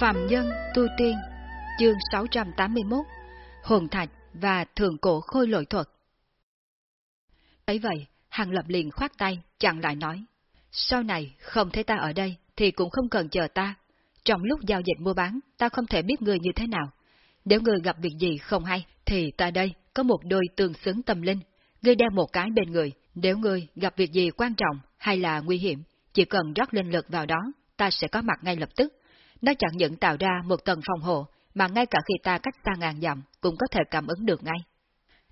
Phạm Nhân Tu Tiên Chương 681 Hồn Thạch và Thượng Cổ Khôi Lội Thuật Thấy vậy, Hàng Lập liền khoát tay, chặn lại nói Sau này, không thấy ta ở đây, thì cũng không cần chờ ta. Trong lúc giao dịch mua bán, ta không thể biết người như thế nào. Nếu người gặp việc gì không hay, thì ta đây có một đôi tương xứng tâm linh. Ngươi đeo một cái bên người, nếu người gặp việc gì quan trọng hay là nguy hiểm, chỉ cần rót linh lực vào đó, ta sẽ có mặt ngay lập tức. Nó chẳng những tạo ra một tầng phòng hộ, mà ngay cả khi ta cách xa ngàn dặm cũng có thể cảm ứng được ngay.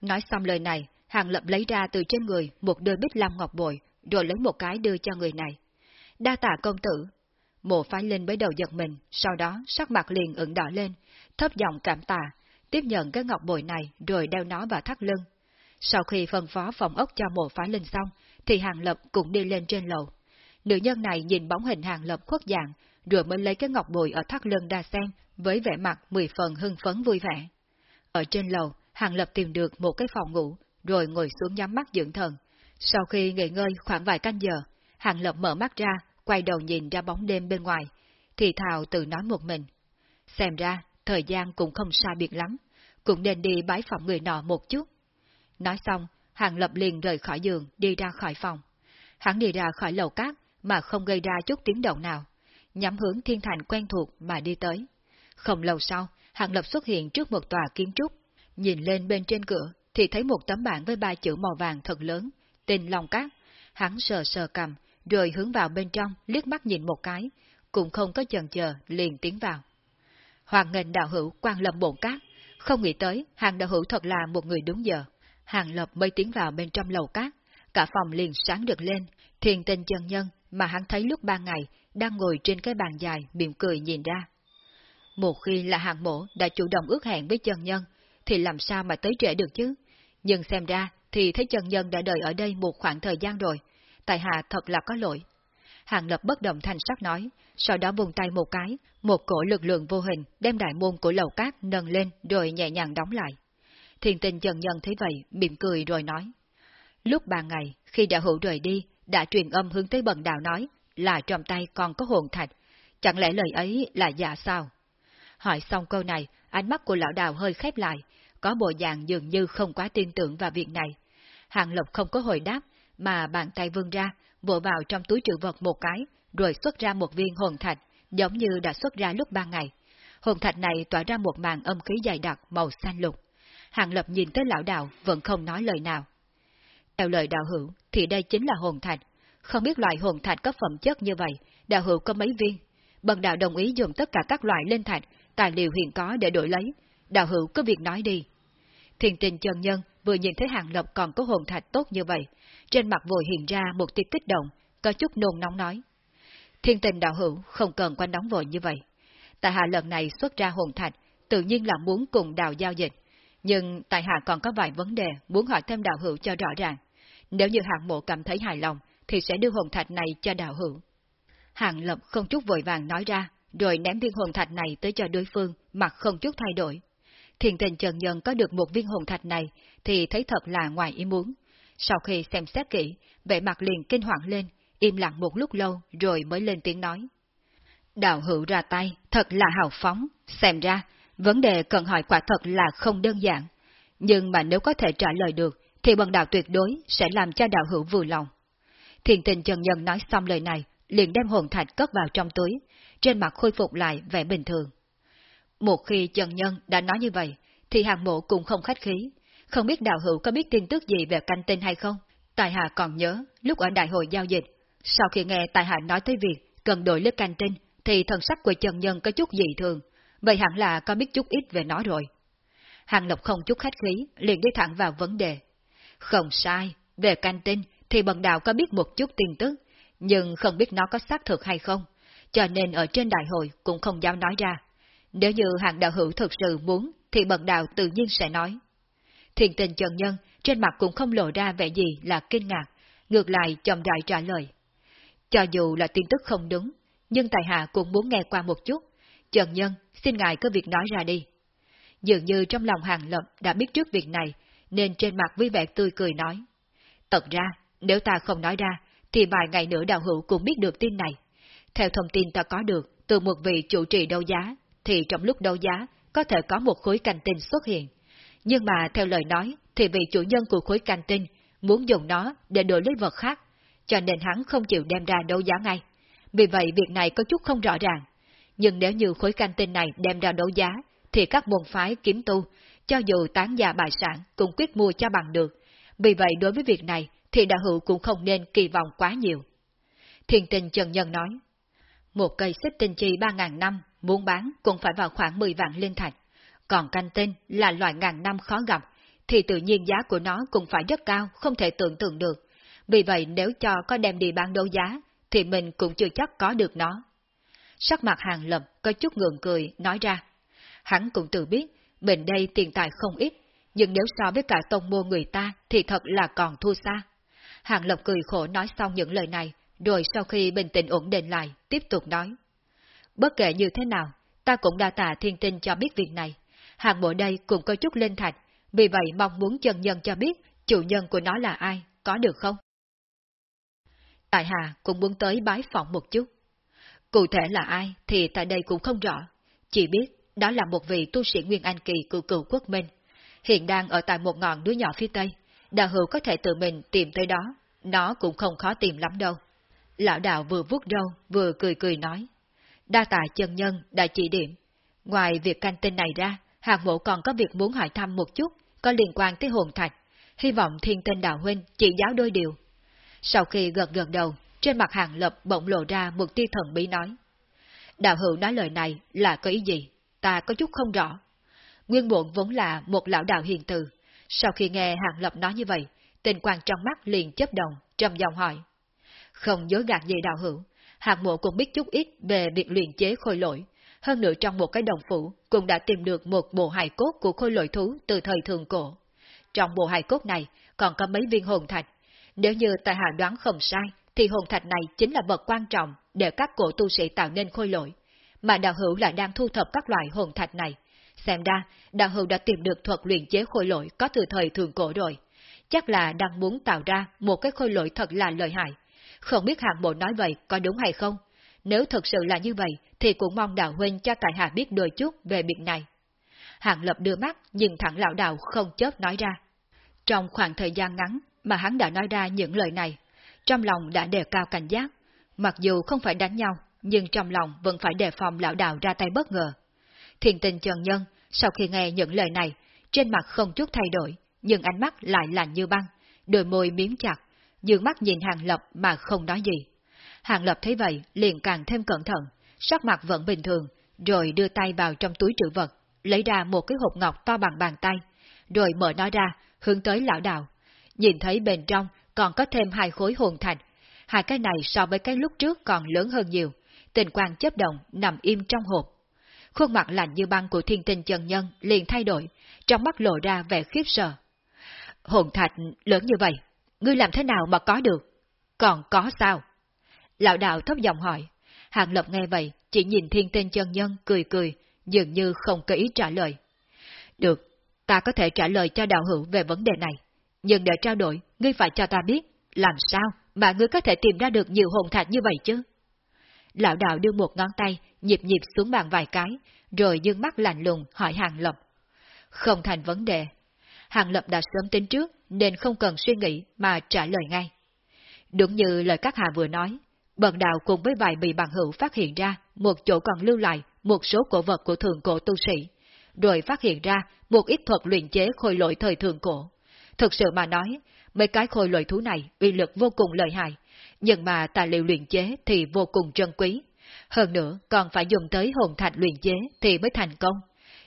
Nói xong lời này, Hàng Lập lấy ra từ trên người một đôi bích lam ngọc bội, rồi lấy một cái đưa cho người này. Đa tạ công tử. Mộ phái linh với đầu giật mình, sau đó sắc mặt liền ửng đỏ lên, thấp giọng cảm tạ, tiếp nhận cái ngọc bội này rồi đeo nó vào thắt lưng. Sau khi phân phó phòng ốc cho mộ phái linh xong, thì Hàng Lập cũng đi lên trên lầu. Nữ nhân này nhìn bóng hình Hàng Lập khuất dạng, rồi mới lấy cái ngọc bội ở thắt lưng đa xem, với vẻ mặt mười phần hưng phấn vui vẻ. Ở trên lầu, Hàng Lập tìm được một cái phòng ngủ, rồi ngồi xuống nhắm mắt dưỡng thần. Sau khi nghỉ ngơi khoảng vài canh giờ, Hàng Lập mở mắt ra, quay đầu nhìn ra bóng đêm bên ngoài, thì thào tự nói một mình. Xem ra, thời gian cũng không sai biệt lắm, cũng nên đi bái phòng người nọ một chút. Nói xong, Hàng Lập liền rời khỏi giường, đi ra khỏi phòng. Hắn đi ra khỏi lầu cát mà không gây ra chút tiếng động nào, nhắm hướng thiên thành quen thuộc mà đi tới. Không lâu sau, Hàng Lập xuất hiện trước một tòa kiến trúc, nhìn lên bên trên cửa thì thấy một tấm bảng với ba chữ màu vàng thật lớn, tên Long Cát. Hắn sờ sờ cầm, rồi hướng vào bên trong, liếc mắt nhìn một cái, cũng không có chần chờ, liền tiến vào. Hoàng nghênh đạo hữu quan lâm bổn cát, không nghĩ tới hàng đạo hữu thật là một người đúng giờ. Hàng lập mới tiến vào bên trong lầu cát, cả phòng liền sáng được lên, thiền tình chân nhân mà hắn thấy lúc ban ngày đang ngồi trên cái bàn dài mỉm cười nhìn ra. Một khi là hàng mổ đã chủ động ước hẹn với chân nhân, thì làm sao mà tới trễ được chứ? Nhưng xem ra thì thấy chân nhân đã đợi ở đây một khoảng thời gian rồi, tại hạ thật là có lỗi. Hàng lập bất động thành sắc nói, sau đó vùng tay một cái, một cổ lực lượng vô hình đem đại môn của lầu cát nâng lên rồi nhẹ nhàng đóng lại. Thiền tình chân nhân thấy vậy, mỉm cười rồi nói. Lúc ba ngày, khi đã hữu rời đi, đã truyền âm hướng tới bần đạo nói là trong tay còn có hồn thạch, chẳng lẽ lời ấy là giả sao? Hỏi xong câu này, ánh mắt của lão đào hơi khép lại, có bộ dạng dường như không quá tin tưởng vào việc này. Hàng Lộc không có hồi đáp, mà bàn tay vươn ra, vỗ vào trong túi trữ vật một cái, rồi xuất ra một viên hồn thạch, giống như đã xuất ra lúc ban ngày. Hồn thạch này tỏa ra một màn âm khí dày đặc màu xanh lục. Hàng Lập nhìn tới lão đạo vẫn không nói lời nào. Theo lời đạo hữu, thì đây chính là hồn thạch. Không biết loại hồn thạch có phẩm chất như vậy, đạo hữu có mấy viên. Bần đạo đồng ý dùng tất cả các loại lên thạch, tài liệu hiện có để đổi lấy. Đạo hữu có việc nói đi. Thiền tình chân nhân vừa nhìn thấy hàng lập còn có hồn thạch tốt như vậy, trên mặt vội hiện ra một tia kích động, có chút nôn nóng nói. Thiên tình đạo hữu không cần quanh đóng vội như vậy. Tại hạ lần này xuất ra hồn thạch, tự nhiên là muốn cùng đào giao dịch. Nhưng tại hạ còn có vài vấn đề muốn hỏi thêm đạo hữu cho rõ ràng. Nếu như hạng mộ cảm thấy hài lòng, thì sẽ đưa hồn thạch này cho đạo hữu. Hạng lập không chút vội vàng nói ra, rồi ném viên hồn thạch này tới cho đối phương, mặt không chút thay đổi. Thiền tình Trần Nhân có được một viên hồn thạch này, thì thấy thật là ngoài ý muốn. Sau khi xem xét kỹ, vẻ mặt liền kinh hoàng lên, im lặng một lúc lâu rồi mới lên tiếng nói. Đạo hữu ra tay, thật là hào phóng, xem ra, vấn đề cần hỏi quả thật là không đơn giản. Nhưng mà nếu có thể trả lời được, thì bần đạo tuyệt đối sẽ làm cho đạo hữu vừa lòng. Thiền tình Trần Nhân nói xong lời này, liền đem hồn thạch cất vào trong túi, trên mặt khôi phục lại vẻ bình thường. Một khi Trần Nhân đã nói như vậy, thì hàng mộ cũng không khách khí. Không biết đạo hữu có biết tin tức gì về canh tinh hay không? Tài hạ còn nhớ, lúc ở đại hội giao dịch, sau khi nghe Tài hạ nói tới việc cần đổi lớp canh tinh, thì thần sắc của Trần Nhân có chút dị thường, vậy hẳn là có biết chút ít về nó rồi. Hàng Lộc không chút khách khí, liền đi thẳng vào vấn đề. Không sai, về canh tinh thì bần đạo có biết một chút tin tức, nhưng không biết nó có xác thực hay không, cho nên ở trên đại hội cũng không dám nói ra. Nếu như hàng đạo hữu thực sự muốn, thì bần đạo tự nhiên sẽ nói. Thiền tình trần nhân, trên mặt cũng không lộ ra vẻ gì là kinh ngạc, ngược lại chậm rãi trả lời. Cho dù là tin tức không đúng, nhưng tài hạ cũng muốn nghe qua một chút. Trần nhân, xin ngài cứ việc nói ra đi. Dường như trong lòng hàng lập đã biết trước việc này, nên trên mặt vui vẻ tươi cười nói. Thật ra, nếu ta không nói ra, thì vài ngày nữa đạo hữu cũng biết được tin này. Theo thông tin ta có được, từ một vị chủ trì đấu giá, thì trong lúc đấu giá có thể có một khối canh tinh xuất hiện. Nhưng mà theo lời nói thì vị chủ nhân của khối canh tinh muốn dùng nó để đổi lấy vật khác, cho nên hắn không chịu đem ra đấu giá ngay. Vì vậy việc này có chút không rõ ràng. Nhưng nếu như khối canh tinh này đem ra đấu giá, thì các môn phái kiếm tu, cho dù tán gia bài sản cũng quyết mua cho bằng được. Vì vậy đối với việc này thì đạo hữu cũng không nên kỳ vọng quá nhiều. Thiên tình Trần Nhân nói, một cây xích tinh chi ba ngàn năm, muốn bán cũng phải vào khoảng 10 vạn linh thạch. Còn canh tinh là loại ngàn năm khó gặp, thì tự nhiên giá của nó cũng phải rất cao, không thể tưởng tượng được. Vì vậy nếu cho có đem đi bán đấu giá, thì mình cũng chưa chắc có được nó. Sắc mặt hàng lập có chút ngượng cười, nói ra. Hắn cũng tự biết, mình đây tiền tài không ít, nhưng nếu so với cả tông môn người ta thì thật là còn thua xa. Hàng Lập cười khổ nói xong những lời này, rồi sau khi bình tĩnh ổn định lại, tiếp tục nói. Bất kể như thế nào, ta cũng đã tạ thiên tinh cho biết việc này. Hàng bộ đây cũng có chút lên thạch, vì vậy mong muốn chân nhân cho biết chủ nhân của nó là ai, có được không? Tại Hà cũng muốn tới bái phỏng một chút. Cụ thể là ai thì tại đây cũng không rõ, chỉ biết đó là một vị tu sĩ Nguyên Anh Kỳ của cựu quốc minh, hiện đang ở tại một ngọn núi nhỏ phía tây, đạo hữu có thể tự mình tìm tới đó, nó cũng không khó tìm lắm đâu. Lão đạo vừa vuốt râu, vừa cười cười nói. Đa tạ chân nhân đã chỉ điểm. Ngoài việc canh tin này ra, hạng mộ còn có việc muốn hỏi thăm một chút, có liên quan tới hồn thạch. Hy vọng thiên tinh đạo huynh chỉ giáo đôi điều. Sau khi gật gật đầu, trên mặt hàng lập bỗng lộ ra một tia thần bí nói. Đạo hữu nói lời này là có ý gì? Ta có chút không rõ. Nguyên bộn vốn là một lão đạo hiền từ. Sau khi nghe hàng lập nói như vậy, tình quang trong mắt liền chấp động, trầm giọng hỏi. Không dối gạt gì đạo hữu, Hàng mộ cũng biết chút ít về việc luyện chế khôi lỗi. Hơn nữa trong một cái đồng phủ cũng đã tìm được một bộ hài cốt của khôi lỗi thú từ thời thường cổ. Trong bộ hài cốt này còn có mấy viên hồn thạch. Nếu như tài hạ đoán không sai, thì hồn thạch này chính là vật quan trọng để các cổ tu sĩ tạo nên khôi lỗi. Mà đạo hữu lại đang thu thập các loại hồn thạch này. Xem ra, đạo hữu đã tìm được thuật luyện chế khôi lỗi có từ thời thường cổ rồi. Chắc là đang muốn tạo ra một cái khôi lỗi thật là lợi hại. Không biết hạng bộ nói vậy có đúng hay không? Nếu thật sự là như vậy, thì cũng mong đạo huynh cho tại hạ biết đôi chút về việc này. Hạng lập đưa mắt, nhìn thẳng lão đạo không chớp nói ra. Trong khoảng thời gian ngắn mà hắn đã nói ra những lời này, trong lòng đã đề cao cảnh giác. Mặc dù không phải đánh nhau, nhưng trong lòng vẫn phải đề phòng lão đạo ra tay bất ngờ. Thiền tình trần nhân, sau khi nghe những lời này, trên mặt không chút thay đổi, nhưng ánh mắt lại lạnh như băng, đôi môi miếm chặt, dương mắt nhìn Hàng Lập mà không nói gì. Hàng Lập thấy vậy, liền càng thêm cẩn thận, sắc mặt vẫn bình thường, rồi đưa tay vào trong túi trữ vật, lấy ra một cái hộp ngọc to bằng bàn tay, rồi mở nó ra, hướng tới lão đạo. Nhìn thấy bên trong còn có thêm hai khối hồn thạch, hai cái này so với cái lúc trước còn lớn hơn nhiều, tình quang chấp động nằm im trong hộp. Khuôn mặt lạnh như băng của thiên tinh chân nhân liền thay đổi, trong mắt lộ ra vẻ khiếp sợ. Hồn thạch lớn như vậy, ngươi làm thế nào mà có được? Còn có sao? Lão đạo thấp giọng hỏi. Hàng Lập nghe vậy, chỉ nhìn thiên tinh chân nhân cười cười, dường như không có ý trả lời. Được, ta có thể trả lời cho đạo hữu về vấn đề này. Nhưng để trao đổi, ngươi phải cho ta biết, làm sao mà ngươi có thể tìm ra được nhiều hồn thạch như vậy chứ? Lão đạo đưa một ngón tay, nhịp nhịp xuống bàn vài cái, rồi dương mắt lạnh lùng hỏi Hàng Lập. Không thành vấn đề. Hàng Lập đã sớm tính trước, nên không cần suy nghĩ mà trả lời ngay. Đúng như lời các hạ vừa nói, bần đạo cùng với vài bị bằng hữu phát hiện ra một chỗ còn lưu lại một số cổ vật của thường cổ tu sĩ, rồi phát hiện ra một ít thuật luyện chế khôi lỗi thời thường cổ. Thực sự mà nói, mấy cái khôi lỗi thú này uy lực vô cùng lợi hại, nhưng mà tài liệu luyện chế thì vô cùng trân quý. Hơn nữa, còn phải dùng tới hồn thạch luyện chế thì mới thành công.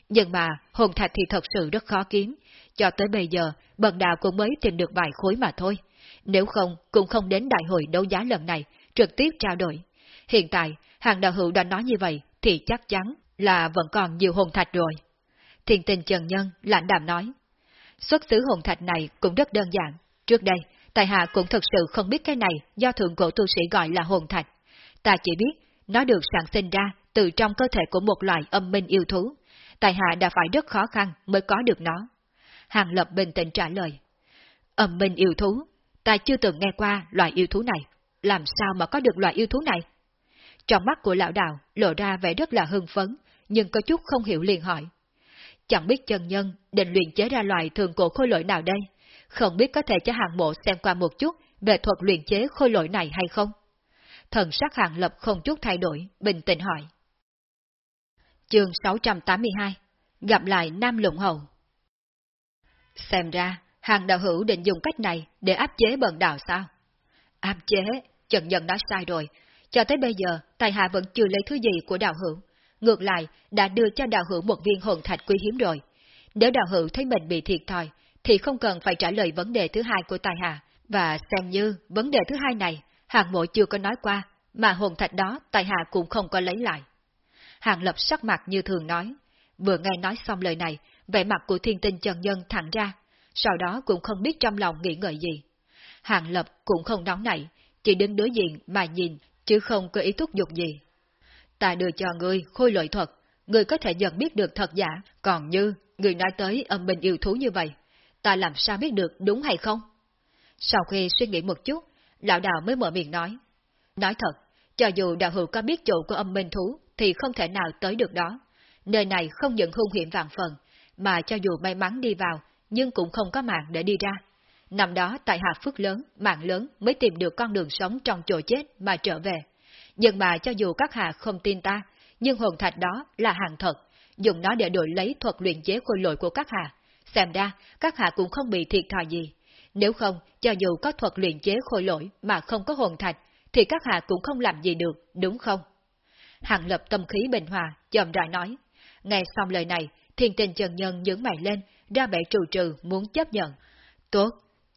Nhưng mà, hồn thạch thì thật sự rất khó kiếm, cho tới bây giờ, bần đạo cũng mới tìm được vài khối mà thôi. Nếu không, cũng không đến đại hội đấu giá lần này, trực tiếp trao đổi. Hiện tại, hàng đạo hữu đã nói như vậy, thì chắc chắn là vẫn còn nhiều hồn thạch rồi. Thiền tình Trần Nhân lãnh đạm nói. Xuất xứ hồn thạch này cũng rất đơn giản. Trước đây, Tài hạ cũng thật sự không biết cái này do thượng cổ tu sĩ gọi là hồn thạch. Ta chỉ biết nó được sản sinh ra từ trong cơ thể của một loài âm minh yêu thú. Tài hạ đã phải rất khó khăn mới có được nó. Hàng Lập bình tĩnh trả lời. Âm minh yêu thú, ta chưa từng nghe qua loại yêu thú này. Làm sao mà có được loại yêu thú này? Trong mắt của lão đạo lộ ra vẻ rất là hưng phấn, nhưng có chút không hiểu liền hỏi. Chẳng biết chân nhân định luyện chế ra loài thường cổ khôi lỗi nào đây? Không biết có thể cho hàng mộ xem qua một chút về thuật luyện chế khôi lỗi này hay không? Thần sắc hàng lập không chút thay đổi, bình tĩnh hỏi. Chương 682 Gặp lại Nam Lũng Hầu Xem ra, hàng đạo hữu định dùng cách này để áp chế bần đạo sao? Áp chế? Trần Nhân nói sai rồi. Cho tới bây giờ, Tài Hạ vẫn chưa lấy thứ gì của đạo hữu. Ngược lại, đã đưa cho đạo hữu một viên hồn thạch quý hiếm rồi. Nếu đạo hữu thấy mình bị thiệt thòi, thì không cần phải trả lời vấn đề thứ hai của Tài Hạ. Và xem như vấn đề thứ hai này, hàng mộ chưa có nói qua, mà hồn thạch đó Tài Hạ cũng không có lấy lại. Hàng lập sắc mặt như thường nói. Vừa nghe nói xong lời này, vẻ mặt của thiên tinh chân nhân thẳng ra, sau đó cũng không biết trong lòng nghĩ ngợi gì. Hàng lập cũng không nóng nảy, chỉ đứng đối diện mà nhìn, chứ không có ý thúc giục gì. Ta đưa cho ngươi khôi lợi thuật, ngươi có thể nhận biết được thật giả, còn như ngươi nói tới âm binh yêu thú như vậy, ta làm sao biết được đúng hay không? Sau khi suy nghĩ một chút, lão đạo mới mở miệng nói. Nói thật, cho dù đạo hữu có biết chỗ của âm minh thú, thì không thể nào tới được đó. Nơi này không những hung hiểm vạn phần, mà cho dù may mắn đi vào, nhưng cũng không có mạng để đi ra. Năm đó tại hạ phước lớn, mạng lớn mới tìm được con đường sống trong chỗ chết mà trở về. Nhưng mà cho dù các hạ không tin ta, nhưng hồn thạch đó là hàng thật, dùng nó để đổi lấy thuật luyện chế khôi lội của các hạ. Xem ra, các hạ cũng không bị thiệt thòi gì. Nếu không, cho dù có thuật luyện chế khôi lỗi mà không có hồn thạch, thì các hạ cũng không làm gì được, đúng không? Hàng lập tâm khí bình hòa, chậm rãi nói. Nghe xong lời này, thiên tình trần nhân nhướng mày lên, ra vẻ trù trừ muốn chấp nhận. Tốt,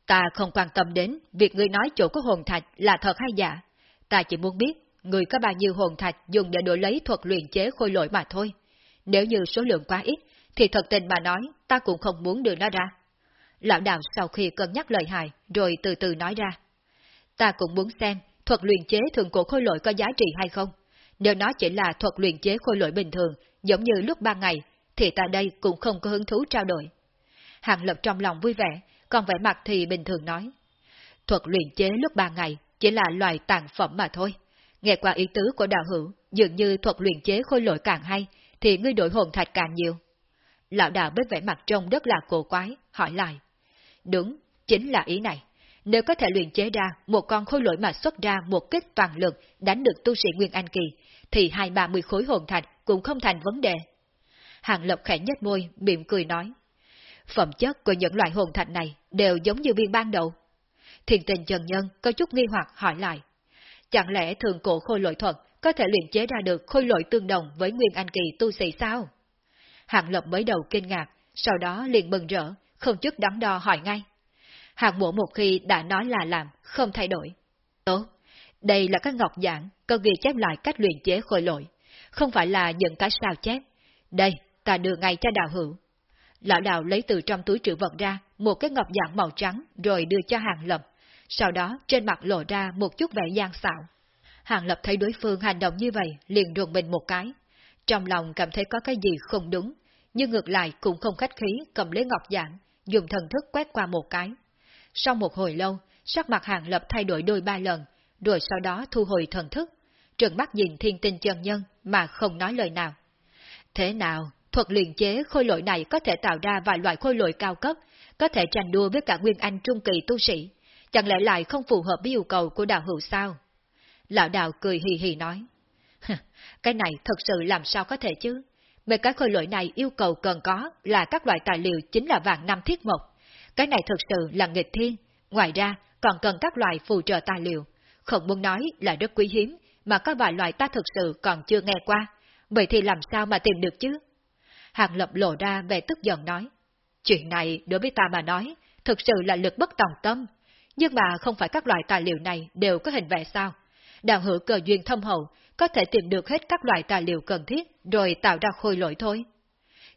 ta không quan tâm đến việc ngươi nói chỗ có hồn thạch là thật hay giả. Ta chỉ muốn biết người có bao nhiêu hồn thạch dùng để đổi lấy thuật luyện chế khôi lỗi mà thôi. Nếu như số lượng quá ít, thì thật tình mà nói, ta cũng không muốn đưa nó ra. Lão đạo sau khi cân nhắc lời hài, rồi từ từ nói ra. Ta cũng muốn xem thuật luyện chế thường cổ khôi lỗi có giá trị hay không. Nếu nó chỉ là thuật luyện chế khôi lỗi bình thường, giống như lúc ban ngày, thì ta đây cũng không có hứng thú trao đổi. Hàng lập trong lòng vui vẻ, còn vẻ mặt thì bình thường nói. Thuật luyện chế lúc ban ngày chỉ là loài tàn phẩm mà thôi. Nghe qua ý tứ của đạo hữu, dường như thuật luyện chế khôi lỗi càng hay, thì ngươi đổi hồn thạch càng nhiều. Lão đạo với vẻ mặt trông rất là cổ quái, hỏi lại. Đúng, chính là ý này. Nếu có thể luyện chế ra một con khôi lỗi mà xuất ra một kích toàn lực đánh được tu sĩ Nguyên Anh Kỳ, thì hai ba mươi khối hồn thạch cũng không thành vấn đề. Hàng Lập khẽ nhếch môi, miệng cười nói. Phẩm chất của những loại hồn thạch này đều giống như viên ban đầu. Thiền tình Trần Nhân có chút nghi hoặc hỏi lại. Chẳng lẽ thường cổ khôi lỗi thuật có thể luyện chế ra được khôi lỗi tương đồng với Nguyên Anh Kỳ tu sĩ sao? Hàng Lập mới đầu kinh ngạc, sau đó liền mừng rỡ, không chút đắn đo hỏi ngay. Hạng mộ một khi đã nói là làm, không thay đổi. Tốt, đây là các ngọc giảng, có ghi chép lại cách luyện chế khôi lỗi, không phải là những cái sao chép. Đây, ta đưa ngay cho đạo hữu. Lão đạo lấy từ trong túi trữ vật ra một cái ngọc giảng màu trắng rồi đưa cho hàng lập, sau đó trên mặt lộ ra một chút vẻ gian xạo. Hàng lập thấy đối phương hành động như vậy liền rùng mình một cái. Trong lòng cảm thấy có cái gì không đúng, nhưng ngược lại cũng không khách khí cầm lấy ngọc giản dùng thần thức quét qua một cái. Sau một hồi lâu, sắc mặt hàng lập thay đổi đôi ba lần, rồi sau đó thu hồi thần thức, trừng mắt nhìn thiên tinh chân nhân mà không nói lời nào. Thế nào, thuật luyện chế khôi lỗi này có thể tạo ra vài loại khôi lỗi cao cấp, có thể tranh đua với cả Nguyên Anh trung kỳ tu sĩ, chẳng lẽ lại không phù hợp với yêu cầu của đạo hữu sao? Lão đạo cười hì hì nói, cái này thật sự làm sao có thể chứ? Mấy cái khôi lỗi này yêu cầu cần có là các loại tài liệu chính là vàng năm thiết mộc. Cái này thực sự là nghịch thiên, ngoài ra còn cần các loại phù trợ tài liệu. Không muốn nói là rất quý hiếm, mà có vài loại ta thực sự còn chưa nghe qua. Vậy thì làm sao mà tìm được chứ? Hàng Lập lộ ra về tức giận nói. Chuyện này đối với ta mà nói, thực sự là lực bất tòng tâm. Nhưng mà không phải các loại tài liệu này đều có hình vẽ sao. Đạo hữu cờ duyên thâm hậu, có thể tìm được hết các loại tài liệu cần thiết, rồi tạo ra khôi lỗi thôi.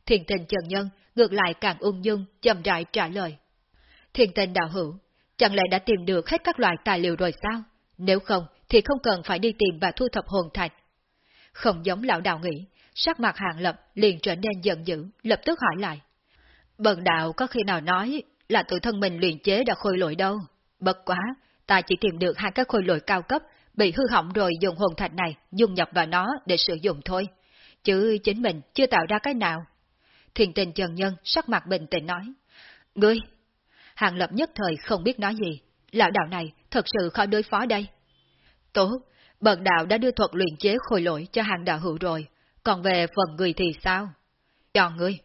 Thiền tình trần nhân, ngược lại càng ung dung, chậm rãi trả lời. Thiền tình đạo hữu, chẳng lẽ đã tìm được hết các loại tài liệu rồi sao? Nếu không, thì không cần phải đi tìm và thu thập hồn thạch. Không giống lão đạo nghĩ, sắc mặt hàng lập liền trở nên giận dữ, lập tức hỏi lại. Bần đạo có khi nào nói là tự thân mình luyện chế đã khôi lỗi đâu. Bất quá, ta chỉ tìm được hai cái khôi lỗi cao cấp bị hư hỏng rồi dùng hồn thạch này dung nhập vào nó để sử dụng thôi, chứ chính mình chưa tạo ra cái nào. Thiền tình Trần Nhân sắc mặt bình tĩnh nói, Ngươi! Hàng lập nhất thời không biết nói gì, lão đạo này thật sự khó đối phó đây. Tốt, bậc đạo đã đưa thuật luyện chế khôi lỗi cho hàng đạo hữu rồi, còn về phần người thì sao? Chọn ngươi!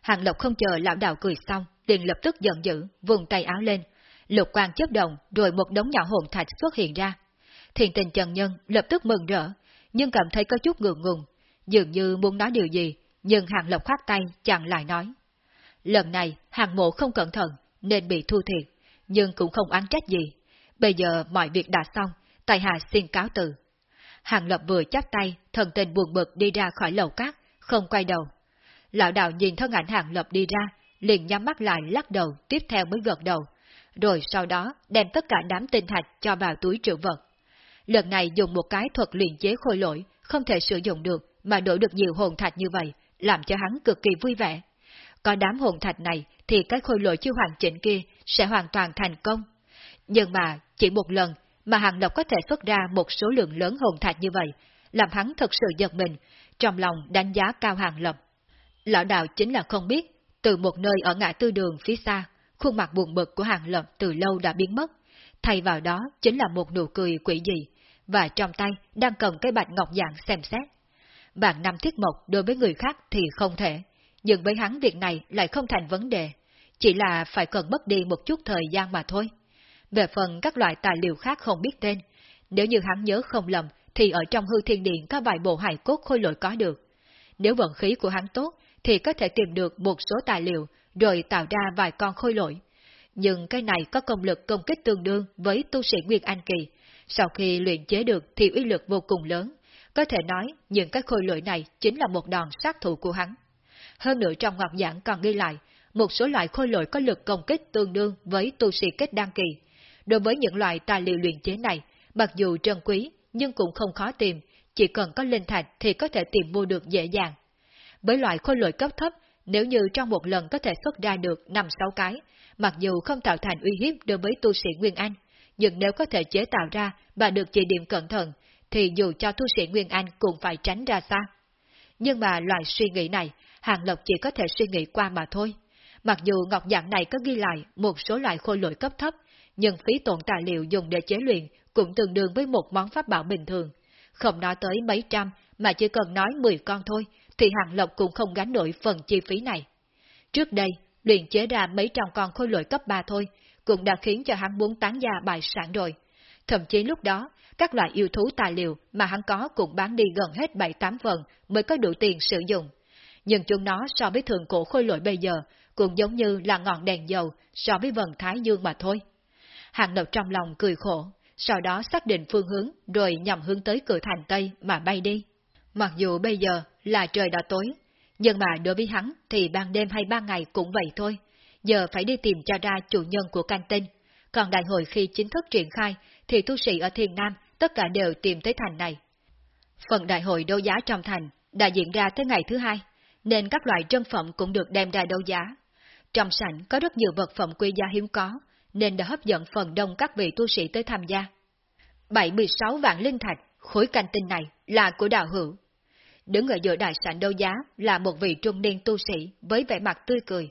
Hàng lập không chờ lão đạo cười xong, liền lập tức giận dữ, vùng tay áo lên, lục quang chấp đồng rồi một đống nhỏ hồn thạch xuất hiện ra. Thiền tình Trần Nhân lập tức mừng rỡ, nhưng cảm thấy có chút ngượng ngùng, dường như muốn nói điều gì, nhưng hàng lập khoát tay chặn lại nói. Lần này hàng mộ không cẩn thận nên bị thu thiệt, nhưng cũng không oán trách gì. Bây giờ mọi việc đã xong, tài hạ xin cáo từ. Hàng lập vừa chắp tay, thần tình buồn bực đi ra khỏi lầu cát, không quay đầu. Lão đạo nhìn thân ảnh hàng lập đi ra, liền nhắm mắt lại lắc đầu, tiếp theo mới gật đầu, rồi sau đó đem tất cả đám tinh thạch cho vào túi trữ vật. Lần này dùng một cái thuật luyện chế khôi lỗi, không thể sử dụng được mà đổi được nhiều hồn thạch như vậy, làm cho hắn cực kỳ vui vẻ. Có đám hồn thạch này thì cái khôi lỗi chưa hoàn chỉnh kia sẽ hoàn toàn thành công. Nhưng mà chỉ một lần mà Hàng Lập có thể xuất ra một số lượng lớn hồn thạch như vậy, làm hắn thật sự giật mình, trong lòng đánh giá cao Hàng Lập. Lão đạo chính là không biết, từ một nơi ở ngã tư đường phía xa, khuôn mặt buồn bực của Hàng Lập từ lâu đã biến mất, thay vào đó chính là một nụ cười quỷ dị, và trong tay đang cầm cái bạch ngọc dạng xem xét. Bạn năm thiết mộc đối với người khác thì không thể, nhưng với hắn việc này lại không thành vấn đề, chỉ là phải cần mất đi một chút thời gian mà thôi. Về phần các loại tài liệu khác không biết tên, nếu như hắn nhớ không lầm thì ở trong hư thiên điện có vài bộ hài cốt khôi lỗi có được. Nếu vận khí của hắn tốt thì có thể tìm được một số tài liệu rồi tạo ra vài con khôi lỗi. Nhưng cái này có công lực công kích tương đương với tu sĩ Nguyên Anh Kỳ, sau khi luyện chế được thì uy lực vô cùng lớn. Có thể nói những cái khôi lỗi này chính là một đòn sát thủ của hắn. Hơn nữa trong ngọc giảng còn ghi lại, một số loại khôi lỗi có lực công kích tương đương với tu sĩ kết đăng kỳ. Đối với những loại tài liệu luyện chế này, mặc dù trân quý, nhưng cũng không khó tìm, chỉ cần có linh thạch thì có thể tìm mua được dễ dàng. Với loại khôi lỗi cấp thấp, nếu như trong một lần có thể xuất ra được 5-6 cái, mặc dù không tạo thành uy hiếp đối với tu sĩ Nguyên Anh, nhưng nếu có thể chế tạo ra và được chỉ điểm cẩn thận, thì dù cho tu sĩ Nguyên Anh cũng phải tránh ra xa. Nhưng mà loại suy nghĩ này, Hàng Lộc chỉ có thể suy nghĩ qua mà thôi. Mặc dù ngọc dạng này có ghi lại một số loại khôi lỗi cấp thấp, nhưng phí tổn tài liệu dùng để chế luyện cũng tương đương với một món pháp bảo bình thường. Không nói tới mấy trăm, mà chỉ cần nói 10 con thôi, thì Hàng Lộc cũng không gánh nổi phần chi phí này. Trước đây, luyện chế ra mấy trăm con khôi lỗi cấp 3 thôi, cũng đã khiến cho hắn muốn tán gia bại sản rồi. Thậm chí lúc đó, các loại yêu thú tài liệu mà hắn có cũng bán đi gần hết 7-8 phần mới có đủ tiền sử dụng. Nhưng chúng nó so với thường cổ khôi lỗi bây giờ cũng giống như là ngọn đèn dầu so với vần thái dương mà thôi. Hàng lộc trong lòng cười khổ, sau đó xác định phương hướng rồi nhằm hướng tới cửa thành Tây mà bay đi. Mặc dù bây giờ là trời đã tối, nhưng mà đối với hắn thì ban đêm hay ban ngày cũng vậy thôi. Giờ phải đi tìm cho ra chủ nhân của canh tinh. Còn đại hội khi chính thức triển khai thì tu sĩ ở Thiên Nam tất cả đều tìm tới thành này. Phần đại hội đấu giá trong thành đã diễn ra tới ngày thứ hai, nên các loại trân phẩm cũng được đem ra đấu giá. Trong sảnh có rất nhiều vật phẩm quý giá hiếm có, nên đã hấp dẫn phần đông các vị tu sĩ tới tham gia. 76 vạn linh thạch, khối canh tinh này là của đạo hữu. Đứng ở giữa đại sảnh đấu giá là một vị trung niên tu sĩ với vẻ mặt tươi cười.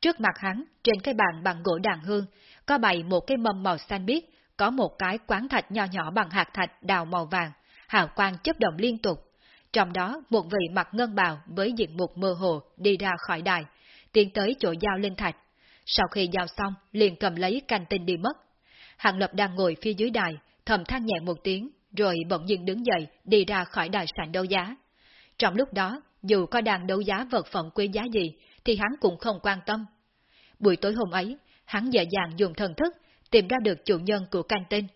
Trước mặt hắn, trên cái bàn bằng gỗ đàn hương, có bày một cái mâm màu xanh biếc, có một cái quán thạch nho nhỏ bằng hạt thạch đào màu vàng, hào quang chấp động liên tục. Trong đó, một vị mặt ngân bào với diện mục mơ hồ đi ra khỏi đài, tiến tới chỗ giao linh thạch. Sau khi giao xong, liền cầm lấy canh tinh đi mất. Hàng Lập đang ngồi phía dưới đài, thầm than nhẹ một tiếng, rồi bỗng nhiên đứng dậy, đi ra khỏi đài sảnh đấu giá. Trong lúc đó, dù có đang đấu giá vật phẩm quý giá gì, thì hắn cũng không quan tâm. Buổi tối hôm ấy, hắn dễ dàng dùng thần thức tìm ra được chủ nhân của canh tên.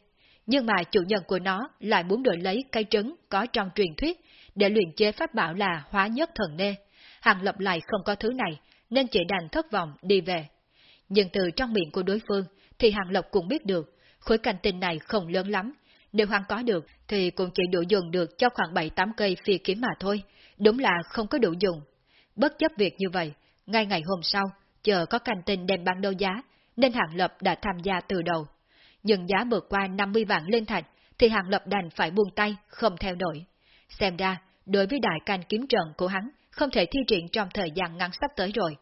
Nhưng mà chủ nhân của nó lại muốn đổi lấy cây trứng có trong truyền thuyết để luyện chế pháp bảo là hóa nhất thần nê. Hàng lập lại không có thứ này, nên chỉ đành thất vọng đi về. Nhưng từ trong miệng của đối phương, thì Hàng Lập cũng biết được, khối canh tinh này không lớn lắm. Nếu hắn có được, thì cũng chỉ đủ dùng được cho khoảng 7-8 cây phi kiếm mà thôi. Đúng là không có đủ dùng. Bất chấp việc như vậy, ngay ngày hôm sau, chờ có canh tinh đem bán đấu giá, nên Hàng Lập đã tham gia từ đầu. Nhưng giá vượt qua 50 vạn lên thạch, thì Hàng Lập đành phải buông tay, không theo nổi. Xem ra, đối với đại canh kiếm trận của hắn, không thể thi triển trong thời gian ngắn sắp tới rồi.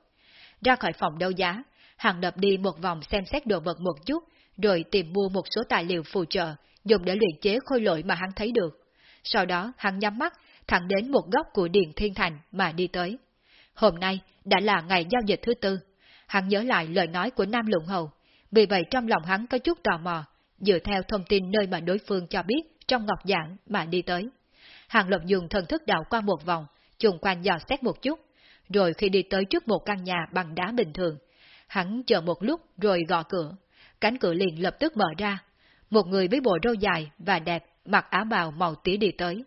Ra khỏi phòng đấu giá, Hàng Lập đi một vòng xem xét đồ vật một chút, rồi tìm mua một số tài liệu phù trợ, dùng để luyện chế khôi lỗi mà hắn thấy được. Sau đó, hắn nhắm mắt, thẳng đến một góc của Điện Thiên Thành mà đi tới. Hôm nay đã là ngày giao dịch thứ tư. Hắn nhớ lại lời nói của Nam Lượng Hầu, vì vậy trong lòng hắn có chút tò mò, dựa theo thông tin nơi mà đối phương cho biết trong ngọc giảng mà đi tới. Hàng Lập dùng thần thức đảo qua một vòng, trùng quanh dò xét một chút, rồi khi đi tới trước một căn nhà bằng đá bình thường, hắn chờ một lúc rồi gõ cửa, cánh cửa liền lập tức mở ra, một người với bộ râu dài và đẹp mặc áo bào màu tía đi tới.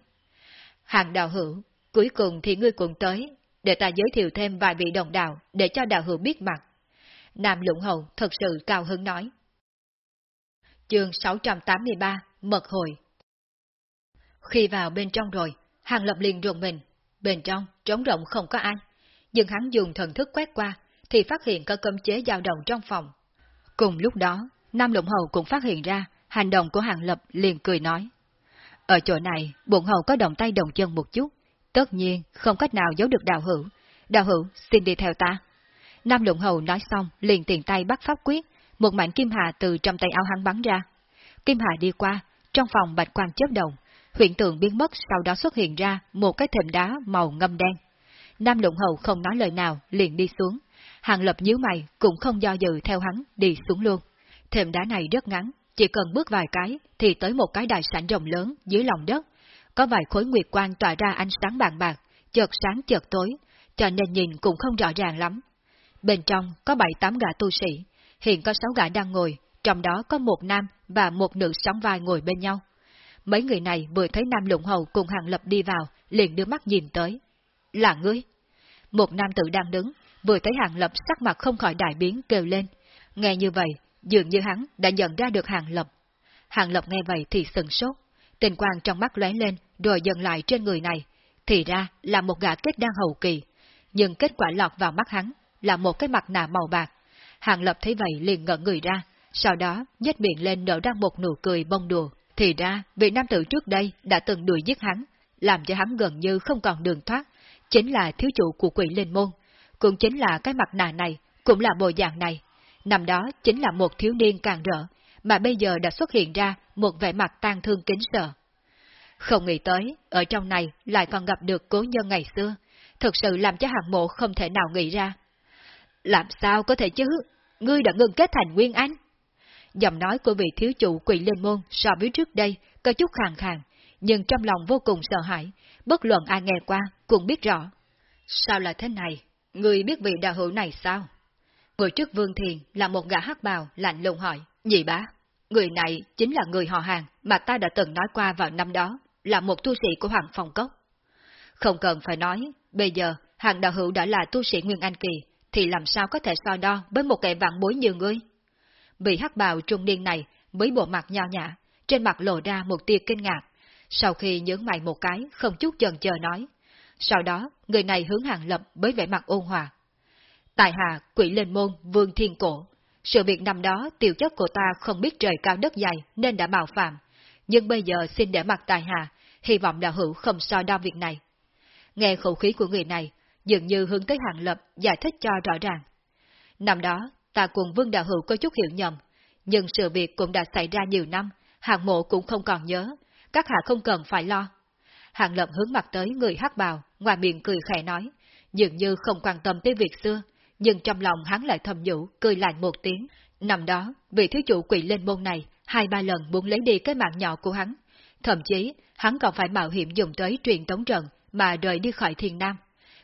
Hàng đạo hữu, cuối cùng thì ngươi cũng tới, để ta giới thiệu thêm vài vị đồng đạo để cho đạo hữu biết mặt. Nam Lũng Hậu thật sự cao hứng nói. Chương 683 Mật Hồi Khi vào bên trong rồi, Hàng Lập liền rùng mình. Bên trong, trống rộng không có ai. Nhưng hắn dùng thần thức quét qua, thì phát hiện có cơm chế dao động trong phòng. Cùng lúc đó, Nam Lũng Hầu cũng phát hiện ra, hành động của Hàng Lập liền cười nói. Ở chỗ này, bụng hầu có động tay đồng chân một chút, tất nhiên không cách nào giấu được đạo hữu. Đạo hữu, xin đi theo ta. Nam lụng Hầu nói xong, liền tiền tay bắt pháp quyết, một mảnh kim hà từ trong tay áo hắn bắn ra. Kim hà đi qua, trong phòng bạch quang chớp động, huyện tượng biến mất sau đó xuất hiện ra một cái thềm đá màu ngâm đen. Nam lụng Hầu không nói lời nào, liền đi xuống. Hàng lập nhíu mày, cũng không do dự theo hắn, đi xuống luôn. Thềm đá này rất ngắn, chỉ cần bước vài cái thì tới một cái đại sảnh rộng lớn dưới lòng đất. Có vài khối nguyệt quang tỏa ra ánh sáng bàn bạc, chợt sáng chợt tối, cho nên nhìn cũng không rõ ràng lắm. Bên trong có bảy tám gã tu sĩ, hiện có sáu gã đang ngồi, trong đó có một nam và một nữ sóng vai ngồi bên nhau. Mấy người này vừa thấy Nam Lũng Hầu cùng Hàng Lập đi vào, liền đưa mắt nhìn tới. Là ngươi? Một nam tử đang đứng, vừa thấy Hàng Lập sắc mặt không khỏi đại biến kêu lên. Nghe như vậy, dường như hắn đã nhận ra được Hàng Lập. Hàng Lập nghe vậy thì sừng sốt, tình quang trong mắt lóe lên rồi dần lại trên người này, thì ra là một gã kết đan hậu kỳ, nhưng kết quả lọt vào mắt hắn là một cái mặt nạ màu bạc. Hàng Lập thấy vậy liền ngẩn người ra, sau đó nhếch miệng lên nở ra một nụ cười bông đùa. Thì ra, vị nam tử trước đây đã từng đuổi giết hắn, làm cho hắn gần như không còn đường thoát, chính là thiếu chủ của quỷ lên môn, cũng chính là cái mặt nạ này, cũng là bộ dạng này. Năm đó chính là một thiếu niên càng rỡ, mà bây giờ đã xuất hiện ra một vẻ mặt tan thương kính sợ. Không nghĩ tới, ở trong này lại còn gặp được cố nhân ngày xưa, thực sự làm cho hạng mộ không thể nào nghĩ ra. Làm sao có thể chứ? Ngươi đã ngừng kết thành Nguyên Anh. Giọng nói của vị thiếu chủ quỷ lên môn so với trước đây có chút khàn khàn, nhưng trong lòng vô cùng sợ hãi, bất luận ai nghe qua cũng biết rõ. Sao là thế này? Ngươi biết vị đạo hữu này sao? Ngồi trước Vương Thiền là một gã hắc bào lạnh lùng hỏi, nhị bá, người này chính là người họ hàng mà ta đã từng nói qua vào năm đó, là một tu sĩ của Hoàng Phong Cốc. Không cần phải nói, bây giờ hàng đạo hữu đã là tu sĩ Nguyên Anh Kỳ, thì làm sao có thể so đo với một kẻ vạn bối như ngươi? bị hắc bào trung niên này với bộ mặt nho nhã, trên mặt lộ ra một tia kinh ngạc, sau khi nhướng mày một cái, không chút chần chờ nói. Sau đó, người này hướng hàng lập với vẻ mặt ôn hòa. Tại hạ, quỷ lên môn, vương thiên cổ. Sự việc năm đó, tiểu chất của ta không biết trời cao đất dày nên đã mạo phạm. Nhưng bây giờ xin để mặt tại hạ, hy vọng đạo hữu không so đo việc này. Nghe khẩu khí của người này, dường như hướng tới hàng lập giải thích cho rõ ràng. Năm đó, ta cùng vương đạo hữu có chút hiểu nhầm, nhưng sự việc cũng đã xảy ra nhiều năm, hàng mộ cũng không còn nhớ, các hạ không cần phải lo. Hàng lập hướng mặt tới người hắc bào, ngoài miệng cười khẽ nói, dường như không quan tâm tới việc xưa, nhưng trong lòng hắn lại thầm nhủ, cười lạnh một tiếng. Năm đó, vị thiếu chủ quỷ lên môn này, hai ba lần muốn lấy đi cái mạng nhỏ của hắn. Thậm chí, hắn còn phải mạo hiểm dùng tới truyền tống trận mà rời đi khỏi thiên nam.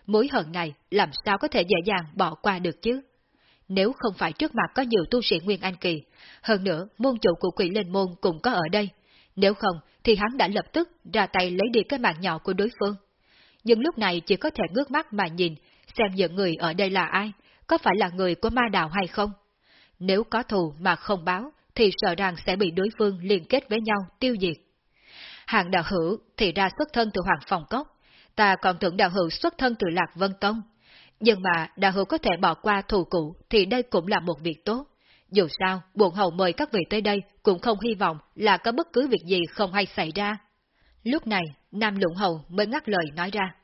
Mối hận này làm sao có thể dễ dàng bỏ qua được chứ? Nếu không phải trước mặt có nhiều tu sĩ Nguyên Anh Kỳ, hơn nữa môn chủ của quỷ lên môn cũng có ở đây. Nếu không, thì hắn đã lập tức ra tay lấy đi cái mạng nhỏ của đối phương. Nhưng lúc này chỉ có thể ngước mắt mà nhìn, xem những người ở đây là ai, có phải là người của ma đạo hay không? Nếu có thù mà không báo, thì sợ rằng sẽ bị đối phương liên kết với nhau tiêu diệt. Hạng đạo hữu thì ra xuất thân từ Hoàng Phòng Cốc, ta còn tưởng đạo hữu xuất thân từ Lạc Vân Tông. Nhưng mà đạo hữu có thể bỏ qua thù cũ thì đây cũng là một việc tốt. Dù sao, buồn hầu mời các vị tới đây cũng không hy vọng là có bất cứ việc gì không hay xảy ra. Lúc này, Nam Lũng Hầu mới ngắt lời nói ra.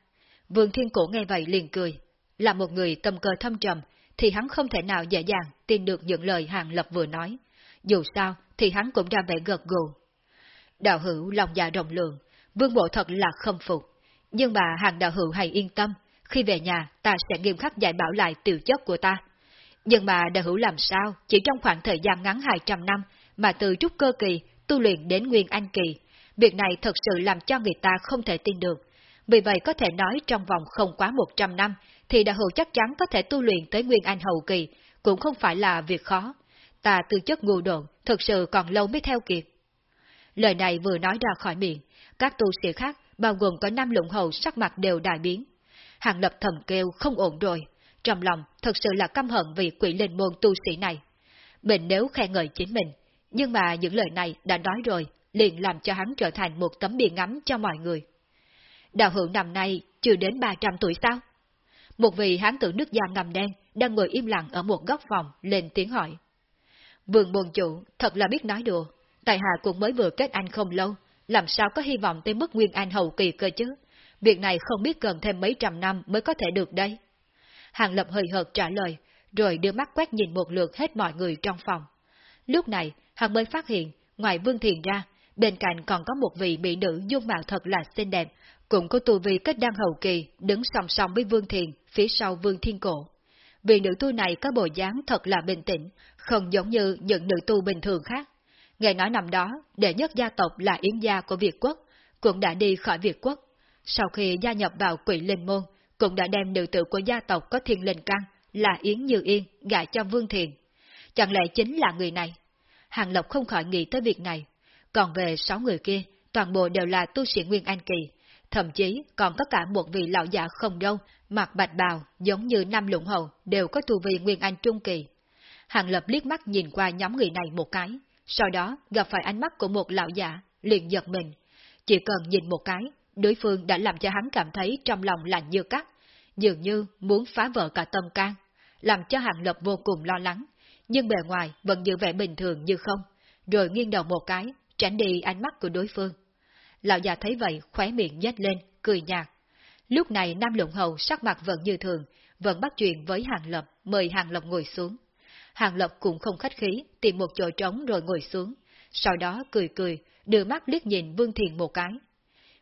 Vương Thiên Cổ nghe vậy liền cười. Là một người tâm cơ thâm trầm, thì hắn không thể nào dễ dàng tin được những lời Hàng Lập vừa nói. Dù sao, thì hắn cũng ra vẻ gật gù. Đạo hữu lòng dạ rộng lượng, vương bộ thật là không phục. Nhưng mà hàng đạo hữu hãy yên tâm, khi về nhà ta sẽ nghiêm khắc dạy bảo lại tiểu chất của ta. Nhưng mà đạo hữu làm sao, chỉ trong khoảng thời gian ngắn 200 năm, mà từ trúc cơ kỳ, tu luyện đến nguyên anh kỳ, việc này thật sự làm cho người ta không thể tin được. Vì vậy có thể nói trong vòng không quá 100 năm, thì đạo hữu chắc chắn có thể tu luyện tới nguyên anh hậu kỳ, cũng không phải là việc khó. Ta tư chất ngu độn, thực sự còn lâu mới theo kịp. Lời này vừa nói ra khỏi miệng, các tu sĩ khác, bao gồm có năm lũng hầu sắc mặt đều đại biến. Hàng lập thầm kêu không ổn rồi, trong lòng thật sự là căm hận vì quỷ linh môn tu sĩ này. Mình nếu khen ngợi chính mình, nhưng mà những lời này đã nói rồi, liền làm cho hắn trở thành một tấm bia ngắm cho mọi người. Đạo hữu năm nay chưa đến 300 tuổi sao? Một vị hán tử nước da ngầm đen đang ngồi im lặng ở một góc phòng lên tiếng hỏi. Vương buồn chủ thật là biết nói đùa, tại hạ cũng mới vừa kết anh không lâu, làm sao có hy vọng tới mức nguyên anh hậu kỳ cơ chứ? Việc này không biết cần thêm mấy trăm năm mới có thể được đây. Hàng Lập hơi hợt trả lời, rồi đưa mắt quét nhìn một lượt hết mọi người trong phòng. Lúc này, hắn mới phát hiện, ngoài Vương Thiền ra, bên cạnh còn có một vị mỹ nữ dung mạo thật là xinh đẹp, cũng có tu vi kết đang hậu kỳ, đứng song song với Vương Thiền, phía sau Vương Thiên Cổ. vì nữ tu này có bộ dáng thật là bình tĩnh, không giống như những nữ tu bình thường khác. Nghe nói năm đó, đệ nhất gia tộc là Yến gia của Việt Quốc, cũng đã đi khỏi Việt Quốc. Sau khi gia nhập vào quỷ linh môn, cũng đã đem nữ tử của gia tộc có thiên linh căn là Yến Như Yên gả cho Vương Thiền. Chẳng lẽ chính là người này? Hàng Lộc không khỏi nghĩ tới việc này. Còn về sáu người kia, toàn bộ đều là tu sĩ Nguyên An Kỳ, thậm chí còn có cả một vị lão già không đâu, mặc bạch bào giống như năm lũng hầu đều có tu vi Nguyên Anh Trung Kỳ. Hàng Lập liếc mắt nhìn qua nhóm người này một cái, sau đó gặp phải ánh mắt của một lão giả liền giật mình. Chỉ cần nhìn một cái, đối phương đã làm cho hắn cảm thấy trong lòng lạnh như cắt, dường như muốn phá vỡ cả tâm can, làm cho Hàng Lập vô cùng lo lắng, nhưng bề ngoài vẫn giữ vẻ bình thường như không, rồi nghiêng đầu một cái, tránh đi ánh mắt của đối phương. Lão già thấy vậy khóe miệng nhếch lên, cười nhạt. Lúc này Nam Lũng Hầu sắc mặt vẫn như thường, vẫn bắt chuyện với Hàng Lập, mời Hàng Lập ngồi xuống. Hàng Lập cũng không khách khí, tìm một chỗ trống rồi ngồi xuống, sau đó cười cười, đưa mắt liếc nhìn Vương Thiền một cái.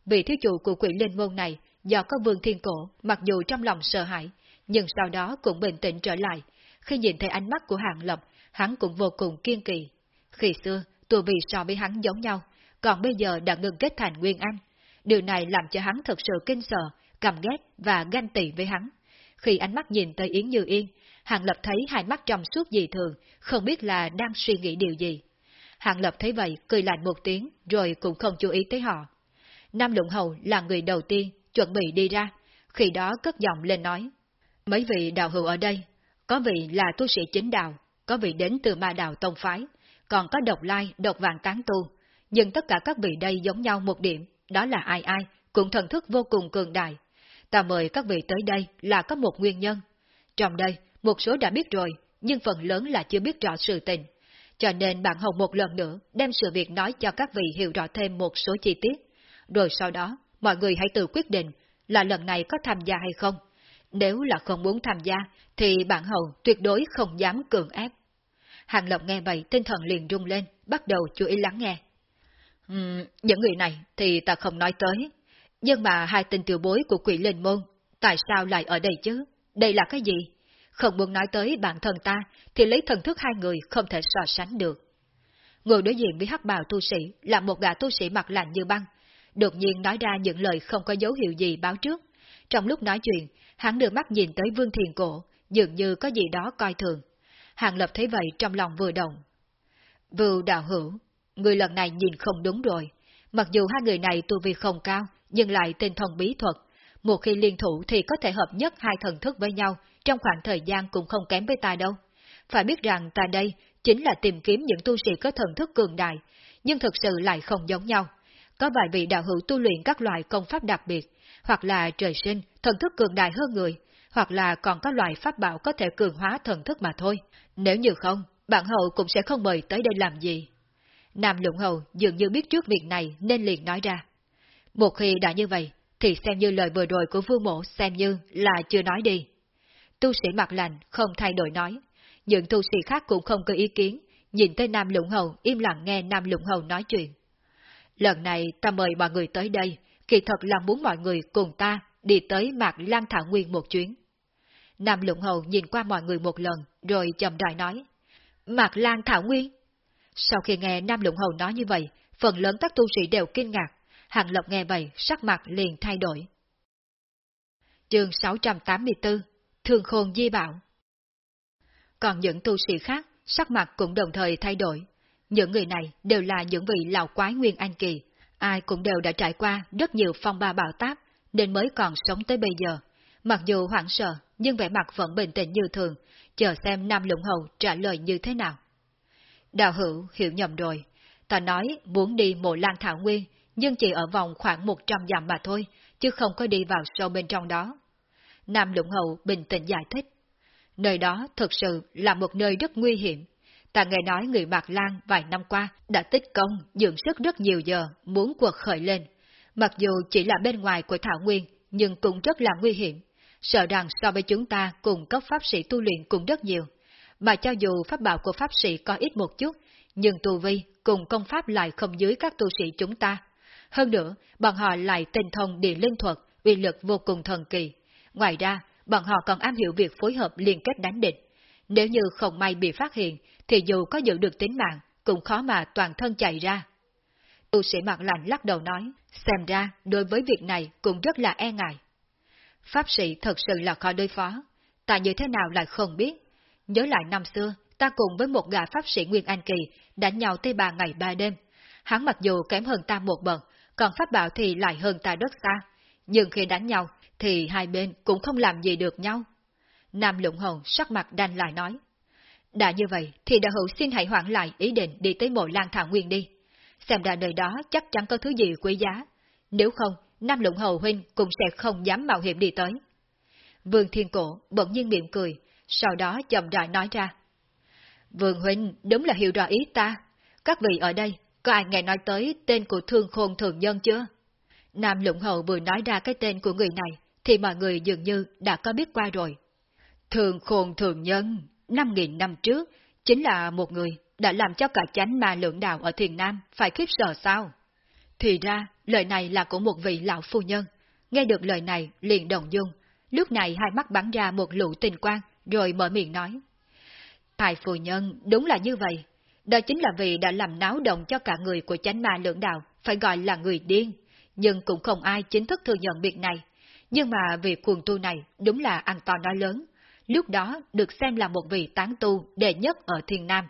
Vị thiếu chủ của quỷ linh môn này, do có Vương Thiên Cổ, mặc dù trong lòng sợ hãi, nhưng sau đó cũng bình tĩnh trở lại. Khi nhìn thấy ánh mắt của Hàng Lập, hắn cũng vô cùng kiên kỳ. Khi xưa, tù vị so với hắn giống nhau, còn bây giờ đã ngừng kết thành Nguyên Anh. Điều này làm cho hắn thật sự kinh sợ, cầm ghét và ganh tị với hắn. Khi ánh mắt nhìn tới Yến Như Yên, Hàng Lập thấy hai mắt trong suốt dị thường, không biết là đang suy nghĩ điều gì. Hàng Lập thấy vậy, cười lạnh một tiếng, rồi cũng không chú ý tới họ. Nam Lũng Hầu là người đầu tiên, chuẩn bị đi ra, khi đó cất giọng lên nói. Mấy vị đạo hữu ở đây, có vị là tu sĩ chính đạo, có vị đến từ ma đạo tông phái, còn có độc lai, độc vàng tán tu, nhưng tất cả các vị đây giống nhau một điểm, đó là ai ai, cũng thần thức vô cùng cường đại. Ta mời các vị tới đây là có một nguyên nhân. Trong đây, một số đã biết rồi, nhưng phần lớn là chưa biết rõ sự tình. Cho nên bạn Hồng một lần nữa đem sự việc nói cho các vị hiểu rõ thêm một số chi tiết. Rồi sau đó, mọi người hãy tự quyết định là lần này có tham gia hay không. Nếu là không muốn tham gia, thì bạn Hồng tuyệt đối không dám cường ép. Hàng Lộc nghe vậy tinh thần liền rung lên, bắt đầu chú ý lắng nghe. Uhm, những người này thì ta không nói tới. Nhưng mà hai tên tiểu bối của quỷ linh môn, tại sao lại ở đây chứ? Đây là cái gì? Không muốn nói tới bản thân ta, thì lấy thần thức hai người không thể so sánh được. người đối diện với hắc bào tu sĩ là một gã tu sĩ mặt lạnh như băng, đột nhiên nói ra những lời không có dấu hiệu gì báo trước. Trong lúc nói chuyện, hắn đưa mắt nhìn tới Vương Thiền Cổ, dường như có gì đó coi thường. Hàng Lập thấy vậy trong lòng vừa động. Vưu đạo hữu, người lần này nhìn không đúng rồi. Mặc dù hai người này tu vi không cao, nhưng lại tinh thần bí thuật. Một khi liên thủ thì có thể hợp nhất hai thần thức với nhau, trong khoảng thời gian cũng không kém với ta đâu. Phải biết rằng ta đây chính là tìm kiếm những tu sĩ có thần thức cường đại, nhưng thực sự lại không giống nhau. Có vài vị đạo hữu tu luyện các loại công pháp đặc biệt, hoặc là trời sinh, thần thức cường đại hơn người, hoặc là còn có loại pháp bảo có thể cường hóa thần thức mà thôi. Nếu như không, bạn hậu cũng sẽ không mời tới đây làm gì. Nam Lũng Hầu dường như biết trước việc này nên liền nói ra. Một khi đã như vậy, thì xem như lời vừa rồi của vương mộ xem như là chưa nói đi. Tu sĩ mặt lành không thay đổi nói, những tu sĩ khác cũng không có ý kiến, nhìn tới Nam Lũng Hầu im lặng nghe Nam Lũng Hầu nói chuyện. Lần này ta mời mọi người tới đây, kỳ thật là muốn mọi người cùng ta đi tới Mạc Lan Thảo Nguyên một chuyến. Nam Lũng Hầu nhìn qua mọi người một lần, rồi chậm rãi nói. Mạc Lan Thảo Nguyên? Sau khi nghe Nam Lũng Hầu nói như vậy, phần lớn các tu sĩ đều kinh ngạc. Hàng lộc nghe vậy, sắc mặt liền thay đổi. Chương 684 thường Khôn Di Bảo Còn những tu sĩ khác, sắc mặt cũng đồng thời thay đổi. Những người này đều là những vị lão quái Nguyên Anh Kỳ, ai cũng đều đã trải qua rất nhiều phong ba bão táp, nên mới còn sống tới bây giờ. Mặc dù hoảng sợ, nhưng vẻ mặt vẫn bình tĩnh như thường, chờ xem Nam Lũng Hầu trả lời như thế nào. Đào hữu hiểu nhầm rồi, ta nói muốn đi mộ lan thảo nguyên, nhưng chỉ ở vòng khoảng 100 dặm mà thôi, chứ không có đi vào sâu bên trong đó. Nam Lũng hậu bình tĩnh giải thích. Nơi đó thực sự là một nơi rất nguy hiểm. Ta nghe nói người Mạc Lan vài năm qua đã tích công, dưỡng sức rất nhiều giờ, muốn cuộc khởi lên. Mặc dù chỉ là bên ngoài của Thảo Nguyên, nhưng cũng rất là nguy hiểm sợ rằng so với chúng ta cùng cấp pháp sĩ tu luyện cũng rất nhiều. Mà cho dù pháp bảo của pháp sĩ có ít một chút, nhưng tu vi cùng công pháp lại không dưới các tu sĩ chúng ta. Hơn nữa, bọn họ lại tinh thông địa linh thuật, uy lực vô cùng thần kỳ. Ngoài ra, bọn họ còn am hiểu việc phối hợp liên kết đánh địch. Nếu như không may bị phát hiện, thì dù có giữ được tính mạng, cũng khó mà toàn thân chạy ra. Tu sĩ mặt lạnh lắc đầu nói, xem ra đối với việc này cũng rất là e ngại. Pháp sĩ thật sự là khó đối phó. Ta như thế nào lại không biết. Nhớ lại năm xưa, ta cùng với một gã pháp sĩ Nguyên Anh Kỳ đánh nhau tới ba ngày ba đêm. Hắn mặc dù kém hơn ta một bậc, còn pháp bảo thì lại hơn ta rất xa. Nhưng khi đánh nhau, thì hai bên cũng không làm gì được nhau. Nam Lũng Hồng sắc mặt đanh lại nói. Đã như vậy, thì đạo hữu xin hãy hoãn lại ý định đi tới mộ lang thảo nguyên đi. Xem ra nơi đó chắc chắn có thứ gì quý giá. Nếu không, Nam Lũng Hầu Huynh cũng sẽ không dám mạo hiểm đi tới. Vương Thiên Cổ bỗng nhiên miệng cười, sau đó chậm rãi nói ra. Vương Huynh đúng là hiểu rõ ý ta. Các vị ở đây, có ai nghe nói tới tên của Thương Khôn Thường Nhân chưa? Nam Lũng Hầu vừa nói ra cái tên của người này, thì mọi người dường như đã có biết qua rồi. Thường Khôn Thường Nhân, năm nghìn năm trước, chính là một người đã làm cho cả chánh ma lượng đạo ở thiền Nam phải khiếp sợ sao? Thì ra, lời này là của một vị lão phu nhân. Nghe được lời này, liền đồng dung. Lúc này hai mắt bắn ra một lũ tình quang, rồi mở miệng nói. Thái phu nhân, đúng là như vậy. Đó chính là vì đã làm náo động cho cả người của chánh ma lưỡng đạo, phải gọi là người điên. Nhưng cũng không ai chính thức thừa nhận việc này. Nhưng mà việc cuồng tu này đúng là ăn to nói lớn. Lúc đó được xem là một vị tán tu đệ nhất ở thiên nam,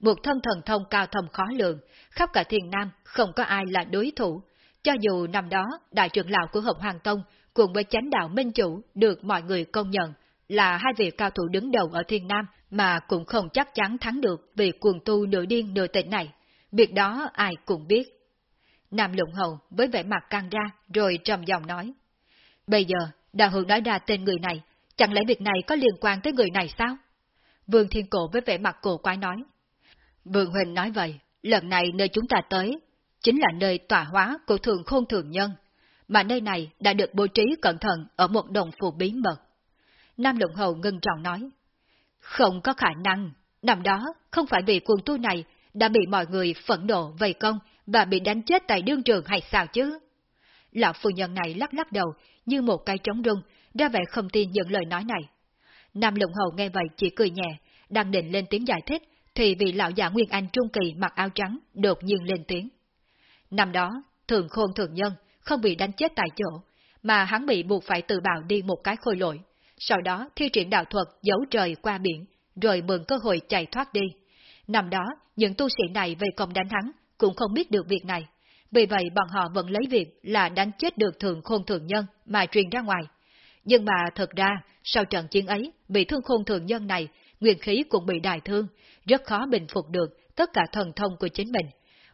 một thân thần thông cao thầm khó lượng, khắp cả thiền nam không có ai là đối thủ. Cho dù năm đó đại trưởng lão của Hợp Hoàng Tông cùng với chánh đạo Minh Chủ được mọi người công nhận là hai vị cao thủ đứng đầu ở thiên nam mà cũng không chắc chắn thắng được vì cuồng tu nửa điên nửa tịnh này. Việc đó ai cũng biết. Nam Lụng Hầu với vẻ mặt căng ra rồi trầm giọng nói. Bây giờ, đạo hữu nói ra tên người này, chẳng lẽ việc này có liên quan tới người này sao? Vương Thiên Cổ với vẻ mặt cổ quái nói. Vương Huỳnh nói vậy, lần này nơi chúng ta tới, chính là nơi tỏa hóa của thường khôn thường nhân, mà nơi này đã được bố trí cẩn thận ở một đồng phủ bí mật. Nam lộng Hầu ngưng trọng nói, không có khả năng, năm đó không phải vì cuồng tu này đã bị mọi người phẫn nộ vây công và bị đánh chết tại đương trường hay sao chứ? Lão phu nhân này lắc lắc đầu như một cây trống rung, ra vẻ không tin những lời nói này. Nam lộng Hầu nghe vậy chỉ cười nhẹ, đang định lên tiếng giải thích thì vị lão giả Nguyên Anh Trung Kỳ mặc áo trắng đột nhiên lên tiếng. Năm đó, thường khôn thường nhân không bị đánh chết tại chỗ, mà hắn bị buộc phải tự bào đi một cái khôi lỗi, sau đó thi triển đạo thuật giấu trời qua biển, rồi mượn cơ hội chạy thoát đi. Năm đó, những tu sĩ này về công đánh hắn cũng không biết được việc này, vì vậy bọn họ vẫn lấy việc là đánh chết được thường khôn thường nhân mà truyền ra ngoài. Nhưng mà thật ra, sau trận chiến ấy, bị thương khôn thường nhân này, nguyên khí cũng bị đại thương, rất khó bình phục được tất cả thần thông của chính mình.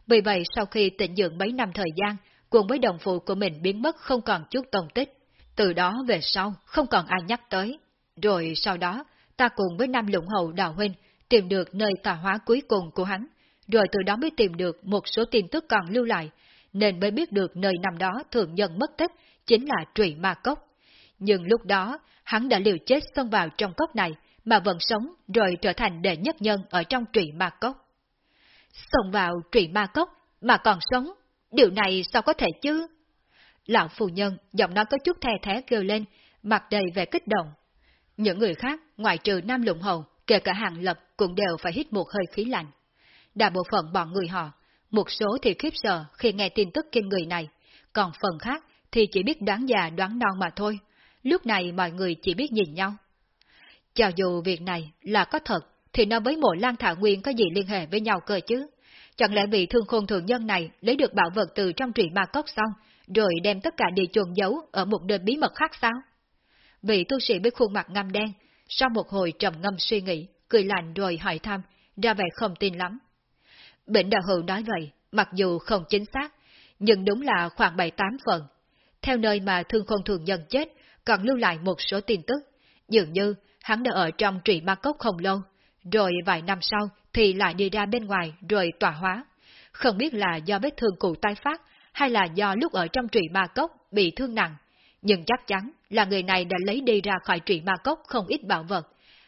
Vì vậy sau khi tịnh dưỡng mấy năm thời gian, cùng với đồng phụ của mình biến mất không còn chút tông tích. Từ đó về sau, không còn ai nhắc tới. Rồi sau đó, ta cùng với Nam Lũng Hầu Đào Huynh tìm được nơi tà hóa cuối cùng của hắn, rồi từ đó mới tìm được một số tin tức còn lưu lại, nên mới biết được nơi nằm đó thường nhân mất tích chính là trụy ma cốc. Nhưng lúc đó, hắn đã liều chết xông vào trong cốc này, mà vẫn sống rồi trở thành đệ nhất nhân ở trong trụy ma cốc. Xông vào trụy ma cốc mà còn sống, điều này sao có thể chứ? Lão phù nhân giọng nói có chút the thế kêu lên, mặt đầy vẻ kích động. Những người khác, ngoài trừ Nam lũng Hầu, kể cả hàng lập cũng đều phải hít một hơi khí lạnh. Đại bộ phận bọn người họ, một số thì khiếp sợ khi nghe tin tức kinh người này, còn phần khác thì chỉ biết đoán già đoán non mà thôi. Lúc này mọi người chỉ biết nhìn nhau. Cho dù việc này là có thật, thì nó với mộ lan thảo nguyên có gì liên hệ với nhau cơ chứ? Chẳng lẽ vị thương khôn thường nhân này lấy được bảo vật từ trong trụy ma cốc xong, rồi đem tất cả đều chuồn giấu ở một nơi bí mật khác sao? Vị tu sĩ với khuôn mặt ngăm đen, sau một hồi trầm ngâm suy nghĩ, cười lạnh rồi hỏi thăm, ra vẻ không tin lắm. Bệnh đạo hữu nói vậy, mặc dù không chính xác, nhưng đúng là khoảng 7-8 phần. Theo nơi mà thương khôn thường nhân chết, còn lưu lại một số tin tức. Dường như hắn đã ở trong trụy ma cốc không lâu, rồi vài năm sau thì lại đi ra bên ngoài rồi tỏa hóa. Không biết là do vết thương cụ tai phát hay là do lúc ở trong trụy ma cốc bị thương nặng, nhưng chắc chắn là người này đã lấy đi ra khỏi trụy ma cốc không ít bảo vật.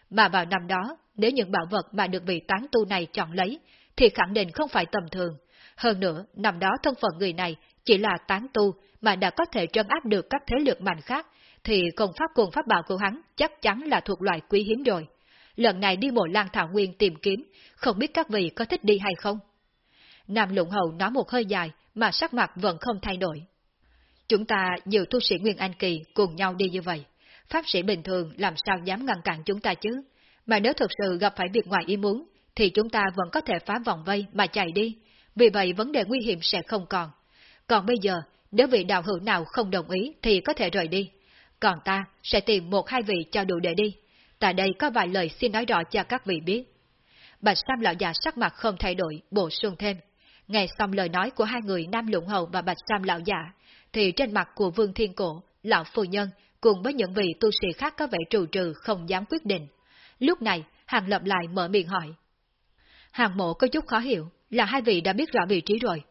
Mà vào năm đó, nếu những bảo vật mà được vị tán tu này chọn lấy, thì khẳng định không phải tầm thường. Hơn nữa, năm đó thân phận người này chỉ là tán tu mà đã có thể trấn áp được các thế lực mạnh khác, thì công pháp cùng pháp bảo của hắn chắc chắn là thuộc loại quý hiếm rồi. Lần này đi mộ lan thảo nguyên tìm kiếm, không biết các vị có thích đi hay không? Nam Lũng Hậu nói một hơi dài, mà sắc mặt vẫn không thay đổi. Chúng ta nhiều tu sĩ Nguyên Anh Kỳ cùng nhau đi như vậy. Pháp sĩ bình thường làm sao dám ngăn cản chúng ta chứ? Mà nếu thực sự gặp phải việc ngoài ý muốn, thì chúng ta vẫn có thể phá vòng vây mà chạy đi. Vì vậy vấn đề nguy hiểm sẽ không còn. Còn bây giờ, nếu vị đạo hữu nào không đồng ý thì có thể rời đi. Còn ta sẽ tìm một hai vị cho đủ để đi. Tại đây có vài lời xin nói rõ cho các vị biết. Bạch Sam lão già sắc mặt không thay đổi, bổ sung thêm. Nghe xong lời nói của hai người Nam Lũng Hầu và Bạch Sam lão già, thì trên mặt của Vương Thiên Cổ, lão phu nhân cùng với những vị tu sĩ khác có vẻ trù trừ không dám quyết định. Lúc này, Hàng Lập lại mở miệng hỏi. Hàng mộ có chút khó hiểu, là hai vị đã biết rõ vị trí rồi.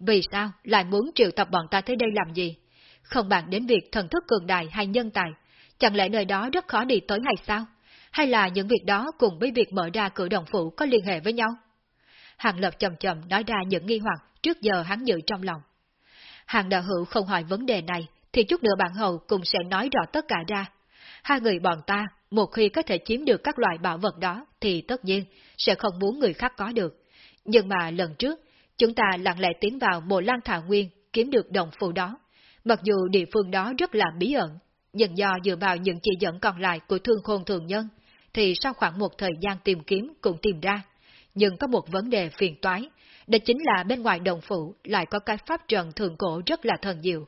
Vì sao lại muốn triệu tập bọn ta tới đây làm gì? Không bàn đến việc thần thức cường đại hay nhân tài, chẳng lẽ nơi đó rất khó đi tới hay sao? Hay là những việc đó cùng với việc mở ra cửa đồng phủ có liên hệ với nhau? Hàng Lập chậm chậm nói ra những nghi hoặc trước giờ hắn giữ trong lòng. Hàng đạo hữu không hỏi vấn đề này, thì chút nữa bạn hầu cũng sẽ nói rõ tất cả ra. Hai người bọn ta, một khi có thể chiếm được các loại bảo vật đó, thì tất nhiên sẽ không muốn người khác có được. Nhưng mà lần trước, chúng ta lặng lẽ tiến vào mộ lan thảo nguyên, kiếm được đồng phù đó. Mặc dù địa phương đó rất là bí ẩn, nhưng do dựa vào những chỉ dẫn còn lại của thương khôn thường nhân, thì sau khoảng một thời gian tìm kiếm cũng tìm ra. Nhưng có một vấn đề phiền toái, đó chính là bên ngoài đồng phủ lại có cái pháp trận thường cổ rất là thần diệu.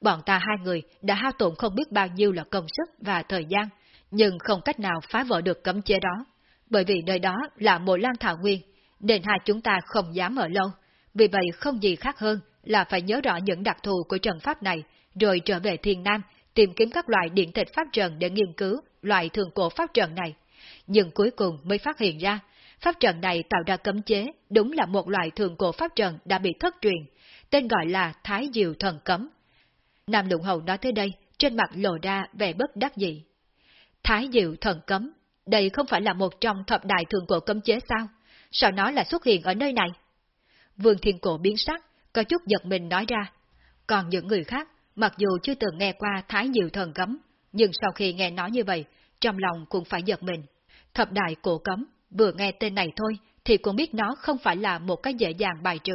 Bọn ta hai người đã hao tổn không biết bao nhiêu là công sức và thời gian, nhưng không cách nào phá vỡ được cấm chế đó. Bởi vì nơi đó là mộ lan thảo nguyên, nên hai chúng ta không dám ở lâu. Vì vậy không gì khác hơn là phải nhớ rõ những đặc thù của trận pháp này, rồi trở về thiên nam, tìm kiếm các loại điện tịch pháp trận để nghiên cứu loại thường cổ pháp trận này. Nhưng cuối cùng mới phát hiện ra, pháp trận này tạo ra cấm chế, đúng là một loại thường cổ pháp trận đã bị thất truyền, tên gọi là Thái Diệu Thần Cấm. Nam Lũng Hầu nói tới đây, trên mặt lộ ra vẻ bất đắc dị. Thái Diệu Thần Cấm, đây không phải là một trong thập đại thường cổ cấm chế sao? Sao nó lại xuất hiện ở nơi này? Vương Thiên Cổ biến sắc, có chút giật mình nói ra. Còn những người khác, mặc dù chưa từng nghe qua Thái Diệu Thần Cấm, nhưng sau khi nghe nói như vậy, trong lòng cũng phải giật mình. Thập đại cổ cấm, vừa nghe tên này thôi thì cũng biết nó không phải là một cái dễ dàng bài trừ.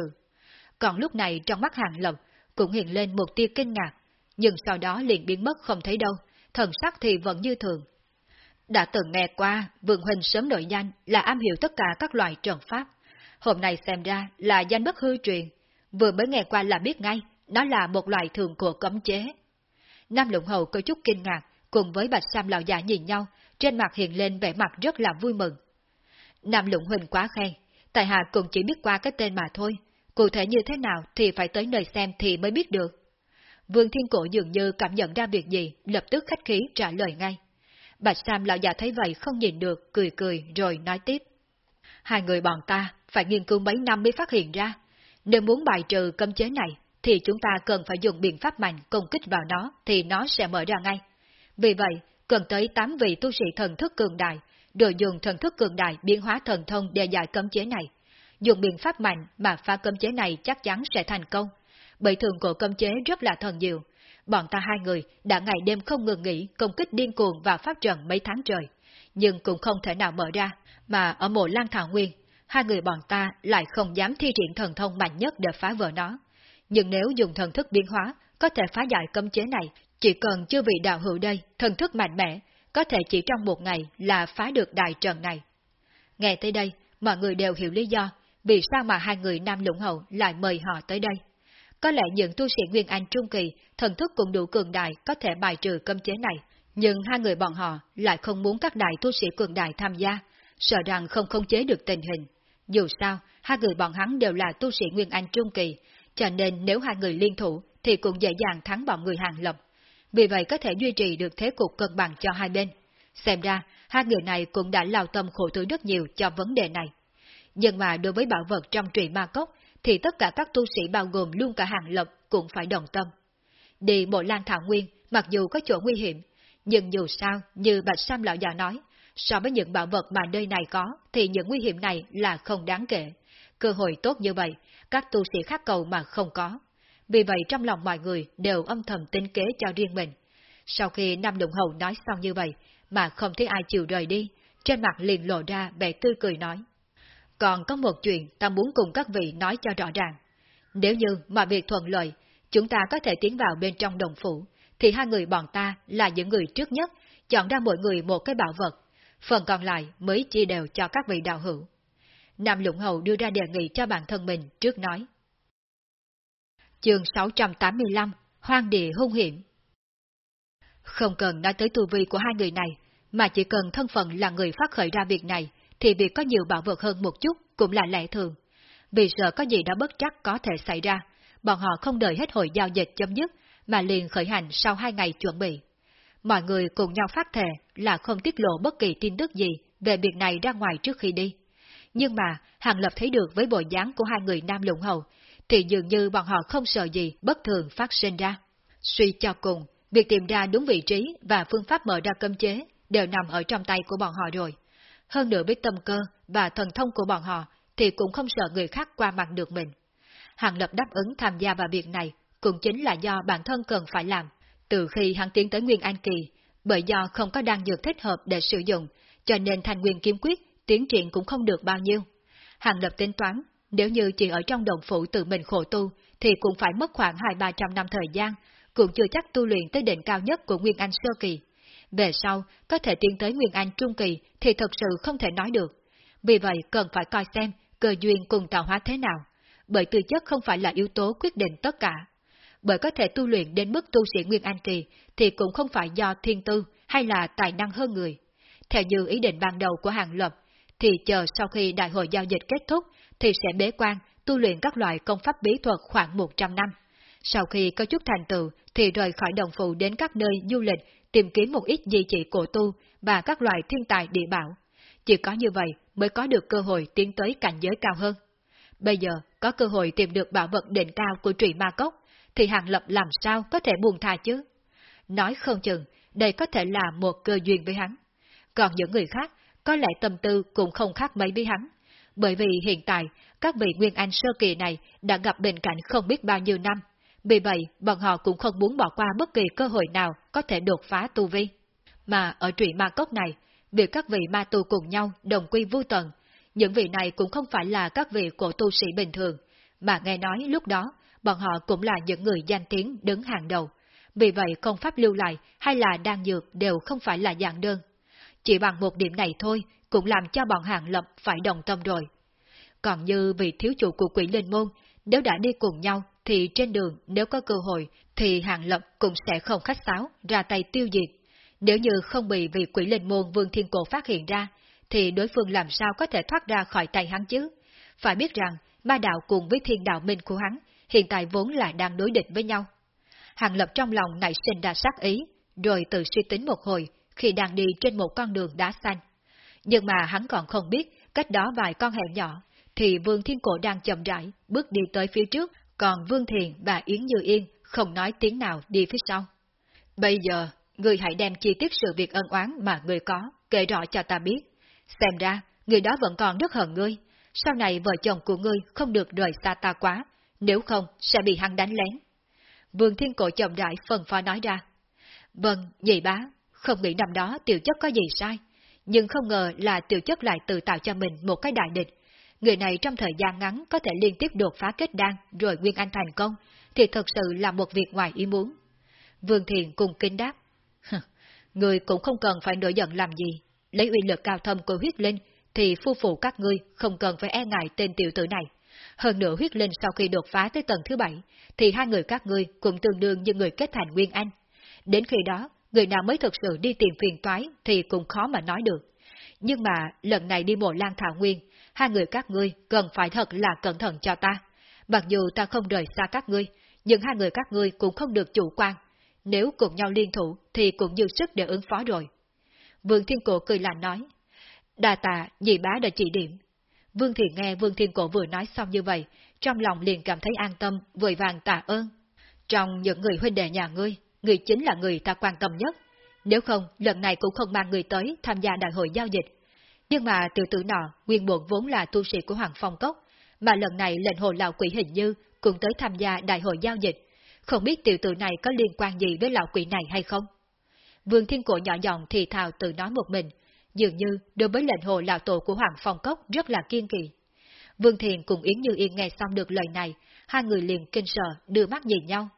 Còn lúc này trong mắt hàng lập cũng hiện lên một tia kinh ngạc, nhưng sau đó liền biến mất không thấy đâu, thần sắc thì vẫn như thường. Đã từng nghe qua, Vương Huynh sớm nổi danh là am hiểu tất cả các loại trận pháp. Hôm nay xem ra là danh bất hư truyền, vừa mới nghe qua là biết ngay, nó là một loại thường của cấm chế. Nam Lũng Hầu có chút kinh ngạc, cùng với Bạch Sam lão giả nhìn nhau, trên mặt hiện lên vẻ mặt rất là vui mừng. Nam Lũng Huỳnh quá khen, tại hạ cũng chỉ biết qua cái tên mà thôi, cụ thể như thế nào thì phải tới nơi xem thì mới biết được. Vương Thiên Cổ dường như cảm nhận ra việc gì, lập tức khách khí trả lời ngay. Bạch Sam lão già thấy vậy không nhìn được, cười cười rồi nói tiếp. Hai người bọn ta phải nghiên cứu mấy năm mới phát hiện ra. Nếu muốn bài trừ cấm chế này, thì chúng ta cần phải dùng biện pháp mạnh công kích vào nó, thì nó sẽ mở ra ngay. Vì vậy, cần tới 8 vị tu sĩ thần thức cường đại, rồi dùng thần thức cường đại biến hóa thần thông để giải cấm chế này. Dùng biện pháp mạnh mà phá cấm chế này chắc chắn sẽ thành công, bởi thường cổ cấm chế rất là thần diệu. Bọn ta hai người đã ngày đêm không ngừng nghỉ công kích điên cuồng vào pháp trận mấy tháng trời, nhưng cũng không thể nào mở ra, mà ở mộ lan thảo nguyên, hai người bọn ta lại không dám thi triển thần thông mạnh nhất để phá vỡ nó. Nhưng nếu dùng thần thức biến hóa, có thể phá giải cấm chế này, chỉ cần chưa vị đạo hữu đây, thần thức mạnh mẽ, có thể chỉ trong một ngày là phá được đại trận này. Nghe tới đây, mọi người đều hiểu lý do, vì sao mà hai người Nam Lũng Hậu lại mời họ tới đây. Có lẽ những tu sĩ Nguyên Anh Trung Kỳ, thần thức cũng đủ cường đại có thể bài trừ cấm chế này, nhưng hai người bọn họ lại không muốn các đại tu sĩ cường đại tham gia, sợ rằng không khống chế được tình hình. Dù sao, hai người bọn hắn đều là tu sĩ Nguyên Anh Trung Kỳ, cho nên nếu hai người liên thủ thì cũng dễ dàng thắng bọn người hàng lập. Vì vậy có thể duy trì được thế cục cân bằng cho hai bên. Xem ra, hai người này cũng đã lao tâm khổ tứ rất nhiều cho vấn đề này. Nhưng mà đối với bảo vật trong trụy ma cốc, thì tất cả các tu sĩ bao gồm luôn cả hàng lập cũng phải đồng tâm. Đi bộ lan thảo nguyên, mặc dù có chỗ nguy hiểm, nhưng dù sao, như Bạch Sam Lão già nói, so với những bảo vật mà nơi này có, thì những nguy hiểm này là không đáng kể. Cơ hội tốt như vậy, các tu sĩ khác cầu mà không có. Vì vậy trong lòng mọi người đều âm thầm tính kế cho riêng mình. Sau khi Nam Đồng Hầu nói xong như vậy, mà không thấy ai chịu rời đi, trên mặt liền lộ ra vẻ tươi cười nói. Còn có một chuyện ta muốn cùng các vị nói cho rõ ràng. Nếu như mà việc thuận lợi, chúng ta có thể tiến vào bên trong đồng phủ, thì hai người bọn ta là những người trước nhất, chọn ra mỗi người một cái bảo vật, phần còn lại mới chia đều cho các vị đạo hữu. Nam Lũng Hầu đưa ra đề nghị cho bản thân mình trước nói. Chương 685 Hoang địa hung hiểm Không cần nói tới tu vi của hai người này, mà chỉ cần thân phận là người phát khởi ra việc này, thì việc có nhiều bảo vật hơn một chút cũng là lẽ thường. Vì sợ có gì đó bất chắc có thể xảy ra, bọn họ không đợi hết hội giao dịch chấm dứt, mà liền khởi hành sau hai ngày chuẩn bị. Mọi người cùng nhau phát thề là không tiết lộ bất kỳ tin tức gì về việc này ra ngoài trước khi đi. Nhưng mà, Hàng Lập thấy được với bộ dáng của hai người nam lũng hầu, thì dường như bọn họ không sợ gì bất thường phát sinh ra. Suy cho cùng, việc tìm ra đúng vị trí và phương pháp mở ra cấm chế đều nằm ở trong tay của bọn họ rồi. Hơn nữa với tâm cơ và thần thông của bọn họ thì cũng không sợ người khác qua mặt được mình. Hàng Lập đáp ứng tham gia vào việc này cũng chính là do bản thân cần phải làm. Từ khi hắn tiến tới Nguyên An Kỳ, bởi do không có đan dược thích hợp để sử dụng, cho nên thành nguyên kiếm quyết tiến triển cũng không được bao nhiêu. Hàng lập tính toán, nếu như chỉ ở trong đồng phủ tự mình khổ tu, thì cũng phải mất khoảng hai ba trăm năm thời gian, cũng chưa chắc tu luyện tới đỉnh cao nhất của Nguyên Anh Sơ Kỳ. Về sau, có thể tiến tới Nguyên Anh Trung Kỳ thì thật sự không thể nói được. Vì vậy cần phải coi xem cơ duyên cùng tạo hóa thế nào, bởi tư chất không phải là yếu tố quyết định tất cả bởi có thể tu luyện đến mức tu sĩ Nguyên Anh Kỳ thì cũng không phải do thiên tư hay là tài năng hơn người. Theo như ý định ban đầu của Hàng Lập, thì chờ sau khi đại hội giao dịch kết thúc thì sẽ bế quan tu luyện các loại công pháp bí thuật khoảng 100 năm. Sau khi có chút thành tựu thì rời khỏi đồng phụ đến các nơi du lịch tìm kiếm một ít di trị cổ tu và các loại thiên tài địa bảo. Chỉ có như vậy mới có được cơ hội tiến tới cảnh giới cao hơn. Bây giờ có cơ hội tìm được bảo vật đỉnh cao của trụy ma cốc, thì Hàng Lập làm sao có thể buồn tha chứ? Nói không chừng, đây có thể là một cơ duyên với hắn. Còn những người khác, có lẽ tâm tư cũng không khác mấy với hắn. Bởi vì hiện tại, các vị Nguyên Anh sơ kỳ này đã gặp bệnh cảnh không biết bao nhiêu năm. Vì vậy, bọn họ cũng không muốn bỏ qua bất kỳ cơ hội nào có thể đột phá tu vi. Mà ở trụy ma cốc này, việc các vị ma tu cùng nhau đồng quy vô tận, những vị này cũng không phải là các vị cổ tu sĩ bình thường, mà nghe nói lúc đó bọn họ cũng là những người danh tiếng đứng hàng đầu. Vì vậy công pháp lưu lại hay là đan dược đều không phải là dạng đơn. Chỉ bằng một điểm này thôi cũng làm cho bọn hàng lập phải đồng tâm rồi. Còn như vị thiếu chủ của quỷ linh môn, nếu đã đi cùng nhau thì trên đường nếu có cơ hội thì hàng lập cũng sẽ không khách sáo ra tay tiêu diệt. Nếu như không bị vị quỷ linh môn vương thiên cổ phát hiện ra, thì đối phương làm sao có thể thoát ra khỏi tay hắn chứ? Phải biết rằng, ma đạo cùng với thiên đạo minh của hắn hiện tại vốn là đang đối địch với nhau. Hàng Lập trong lòng nảy sinh ra sát ý, rồi tự suy tính một hồi khi đang đi trên một con đường đá xanh. Nhưng mà hắn còn không biết cách đó vài con hẻm nhỏ, thì Vương Thiên Cổ đang chậm rãi, bước đi tới phía trước, còn Vương Thiền và Yến Như Yên không nói tiếng nào đi phía sau. Bây giờ, người hãy đem chi tiết sự việc ân oán mà người có, kể rõ cho ta biết. Xem ra, người đó vẫn còn rất hận ngươi. Sau này vợ chồng của ngươi không được rời xa ta quá, nếu không sẽ bị hắn đánh lén. Vương Thiên Cổ chậm rãi phần phó nói ra. Vâng, nhị bá, không nghĩ năm đó tiểu chất có gì sai, nhưng không ngờ là tiểu chất lại tự tạo cho mình một cái đại địch. Người này trong thời gian ngắn có thể liên tiếp đột phá kết đan rồi Nguyên Anh thành công, thì thật sự là một việc ngoài ý muốn. Vương Thiền cùng kinh đáp. người cũng không cần phải nổi giận làm gì, lấy uy lực cao thâm của huyết linh, thì phu phụ các ngươi không cần phải e ngại tên tiểu tử này. Hơn nữa huyết linh sau khi đột phá tới tầng thứ bảy, thì hai người các ngươi cũng tương đương như người kết thành Nguyên Anh. Đến khi đó, người nào mới thực sự đi tìm phiền toái thì cũng khó mà nói được. Nhưng mà lần này đi mộ lan thảo nguyên, hai người các ngươi cần phải thật là cẩn thận cho ta. Mặc dù ta không rời xa các ngươi, nhưng hai người các ngươi cũng không được chủ quan. Nếu cùng nhau liên thủ thì cũng dư sức để ứng phó rồi. Vương Thiên Cổ cười lạnh nói. Đà tạ, nhị bá đã chỉ điểm. Vương Thiện nghe Vương Thiên Cổ vừa nói xong như vậy, trong lòng liền cảm thấy an tâm, vội vàng tạ ơn. Trong những người huynh đệ nhà ngươi, người chính là người ta quan tâm nhất. Nếu không, lần này cũng không mang người tới tham gia đại hội giao dịch. Nhưng mà tiểu tử nọ, nguyên bổn vốn là tu sĩ của Hoàng Phong Cốc, mà lần này lệnh hồ lão quỷ hình như cũng tới tham gia đại hội giao dịch. Không biết tiểu tử này có liên quan gì với lão quỷ này hay không? Vương Thiên Cổ nhỏ giọng thì thào tự nói một mình, dường như đối với lệnh hồ lão tổ của Hoàng Phong Cốc rất là kiên kỳ. Vương Thiền cùng Yến Như Yên nghe xong được lời này, hai người liền kinh sợ, đưa mắt nhìn nhau.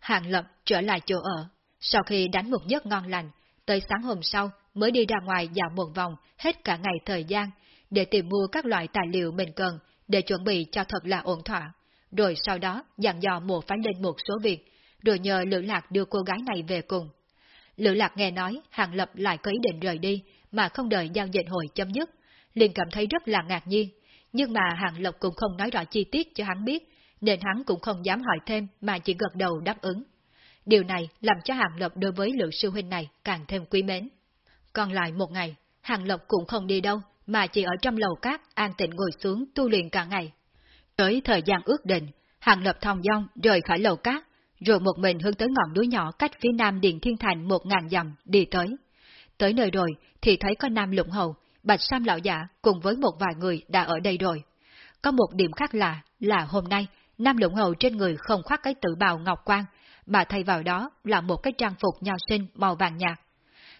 Hàng Lập trở lại chỗ ở, sau khi đánh một giấc ngon lành, tới sáng hôm sau mới đi ra ngoài dạo một vòng hết cả ngày thời gian, để tìm mua các loại tài liệu mình cần, để chuẩn bị cho thật là ổn thỏa. Rồi sau đó dặn dò mộ phái lên một số việc, rồi nhờ Lữ Lạc đưa cô gái này về cùng. Lữ Lạc nghe nói Hàng Lập lại có ý định rời đi, mà không đợi giao dịch hội chấm dứt, liền cảm thấy rất là ngạc nhiên. Nhưng mà Hàng Lập cũng không nói rõ chi tiết cho hắn biết, nên hắn cũng không dám hỏi thêm mà chỉ gật đầu đáp ứng. Điều này làm cho Hàng Lập đối với Lữ Sư Huynh này càng thêm quý mến. Còn lại một ngày, Hàng Lập cũng không đi đâu, mà chỉ ở trong lầu cát an tịnh ngồi xuống tu luyện cả ngày. Tới thời gian ước định, Hàng Lập thong dong rời khỏi lầu cát, rồi một mình hướng tới ngọn núi nhỏ cách phía nam Điện Thiên Thành một ngàn dặm đi tới. Tới nơi rồi thì thấy có Nam Lũng Hầu, Bạch Sam Lão Giả cùng với một vài người đã ở đây rồi. Có một điểm khác lạ là hôm nay Nam Lũng Hầu trên người không khoác cái tự bào ngọc quan, mà thay vào đó là một cái trang phục nho sinh màu vàng nhạt.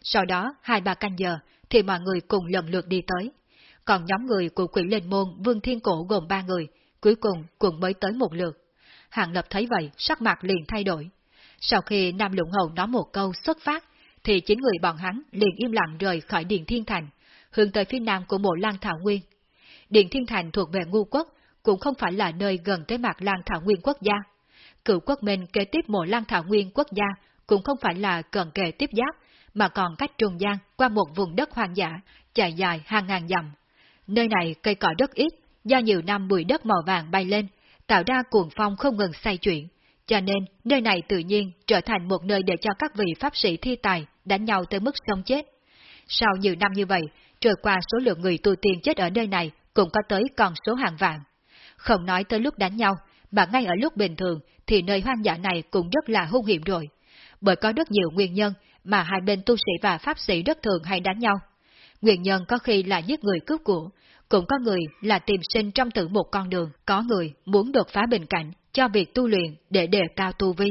Sau đó, hai ba canh giờ, thì mọi người cùng lần lượt đi tới. Còn nhóm người của quỷ lên môn Vương Thiên Cổ gồm ba người, cuối cùng cũng mới tới một lượt. Hàng Lập thấy vậy, sắc mặt liền thay đổi. Sau khi Nam Lũng Hầu nói một câu xuất phát, thì chính người bọn hắn liền im lặng rời khỏi Điện Thiên Thành, hướng tới phía nam của mộ Lan Thảo Nguyên. Điện Thiên Thành thuộc về ngu quốc, cũng không phải là nơi gần tới mặt Lan Thảo Nguyên quốc gia. Cựu quốc minh kế tiếp mộ Lan Thảo Nguyên quốc gia cũng không phải là gần kề tiếp giáp, mà còn cách trung gian qua một vùng đất hoang dã, chạy dài hàng ngàn dặm. Nơi này cây cỏ đất ít, do nhiều năm bụi đất màu vàng bay lên, tạo ra cuồng phong không ngừng xoay chuyển, cho nên nơi này tự nhiên trở thành một nơi để cho các vị pháp sĩ thi tài đánh nhau tới mức sống chết. Sau nhiều năm như vậy, trôi qua số lượng người tu tiên chết ở nơi này cũng có tới con số hàng vạn. Không nói tới lúc đánh nhau, mà ngay ở lúc bình thường thì nơi hoang dã này cũng rất là hung hiểm rồi. Bởi có rất nhiều nguyên nhân mà hai bên tu sĩ và pháp sĩ rất thường hay đánh nhau. Nguyên nhân có khi là giết người cướp của, cũng có người là tìm sinh trong tử một con đường, có người muốn đột phá bình cảnh cho việc tu luyện để đề cao tu vi.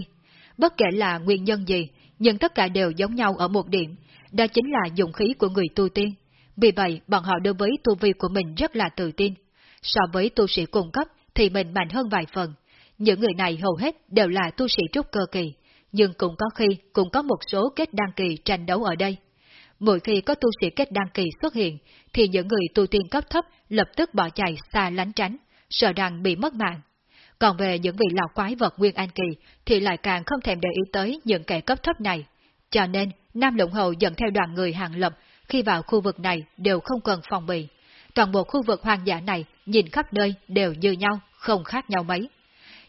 Bất kể là nguyên nhân gì, nhưng tất cả đều giống nhau ở một điểm, đó chính là dụng khí của người tu tiên. Vì vậy, bọn họ đối với tu vi của mình rất là tự tin. So với tu sĩ cung cấp thì mình mạnh hơn vài phần. Những người này hầu hết đều là tu sĩ trúc cơ kỳ, nhưng cũng có khi cũng có một số kết đăng kỳ tranh đấu ở đây. Mỗi khi có tu sĩ kết đăng kỳ xuất hiện, thì những người tu tiên cấp thấp lập tức bỏ chạy xa lánh tránh, sợ rằng bị mất mạng. Còn về những vị lão quái vật Nguyên An Kỳ thì lại càng không thèm để ý tới những kẻ cấp thấp này. Cho nên, Nam Lũng Hầu dẫn theo đoàn người hàng lập khi vào khu vực này đều không cần phòng bị. Toàn bộ khu vực hoang dã này nhìn khắp nơi đều như nhau, không khác nhau mấy.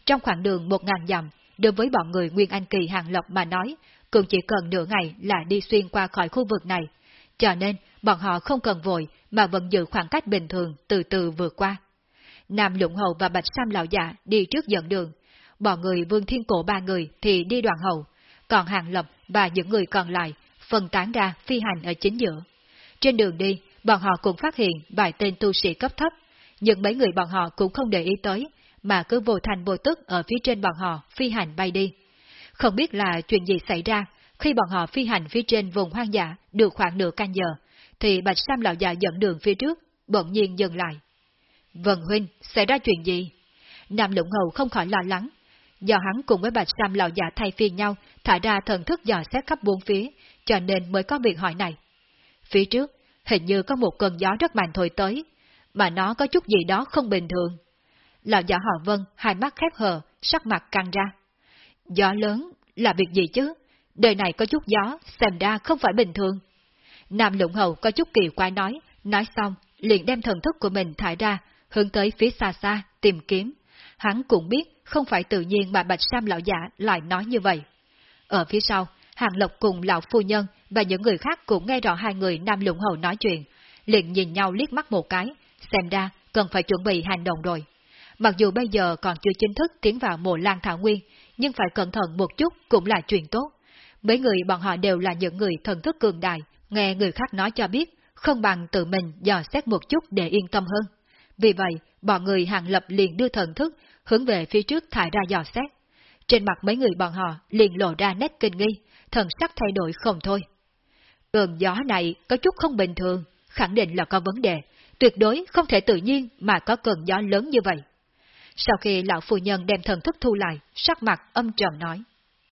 Trong khoảng đường một ngàn dặm, đối với bọn người Nguyên Anh Kỳ hàng lộc mà nói, cũng chỉ cần nửa ngày là đi xuyên qua khỏi khu vực này. Cho nên, bọn họ không cần vội mà vẫn giữ khoảng cách bình thường từ từ vượt qua. Nam Lũng Hầu và Bạch Sam Lão Giả đi trước dẫn đường, bọn người Vương Thiên Cổ ba người thì đi đoàn hậu, còn Hàng Lập và những người còn lại phân tán ra phi hành ở chính giữa. Trên đường đi, bọn họ cũng phát hiện vài tên tu sĩ cấp thấp, nhưng mấy người bọn họ cũng không để ý tới, mà cứ vô thành vô tức ở phía trên bọn họ phi hành bay đi. Không biết là chuyện gì xảy ra, khi bọn họ phi hành phía trên vùng hoang dã được khoảng nửa canh giờ, thì Bạch Sam lão già dẫn đường phía trước, bỗng nhiên dừng lại. Vân huynh, xảy ra chuyện gì? Nam Lũng Hầu không khỏi lo lắng. Do hắn cùng với Bạch Sam lão già thay phiên nhau, thả ra thần thức dò xét khắp bốn phía, cho nên mới có việc hỏi này. Phía trước, hình như có một cơn gió rất mạnh thổi tới, mà nó có chút gì đó không bình thường. Lão giả họ Vân, hai mắt khép hờ, sắc mặt căng ra. Gió lớn là việc gì chứ? Đời này có chút gió, xem ra không phải bình thường. Nam Lũng Hầu có chút kỳ quái nói, nói xong, liền đem thần thức của mình thải ra, hướng tới phía xa xa, tìm kiếm. Hắn cũng biết không phải tự nhiên mà Bạch Sam lão giả lại nói như vậy. Ở phía sau, Hàng Lộc cùng lão phu nhân và những người khác cũng nghe rõ hai người Nam Lũng Hầu nói chuyện, liền nhìn nhau liếc mắt một cái, xem ra cần phải chuẩn bị hành động rồi. Mặc dù bây giờ còn chưa chính thức tiến vào mộ lan thảo nguyên, nhưng phải cẩn thận một chút cũng là chuyện tốt. Mấy người bọn họ đều là những người thần thức cường đại, nghe người khác nói cho biết, không bằng tự mình dò xét một chút để yên tâm hơn. Vì vậy, bọn người hàng lập liền đưa thần thức, hướng về phía trước thải ra dò xét. Trên mặt mấy người bọn họ liền lộ ra nét kinh nghi, thần sắc thay đổi không thôi. Cơn gió này có chút không bình thường, khẳng định là có vấn đề, tuyệt đối không thể tự nhiên mà có cơn gió lớn như vậy. Sau khi lão phu nhân đem thần thức thu lại, sắc mặt âm trầm nói.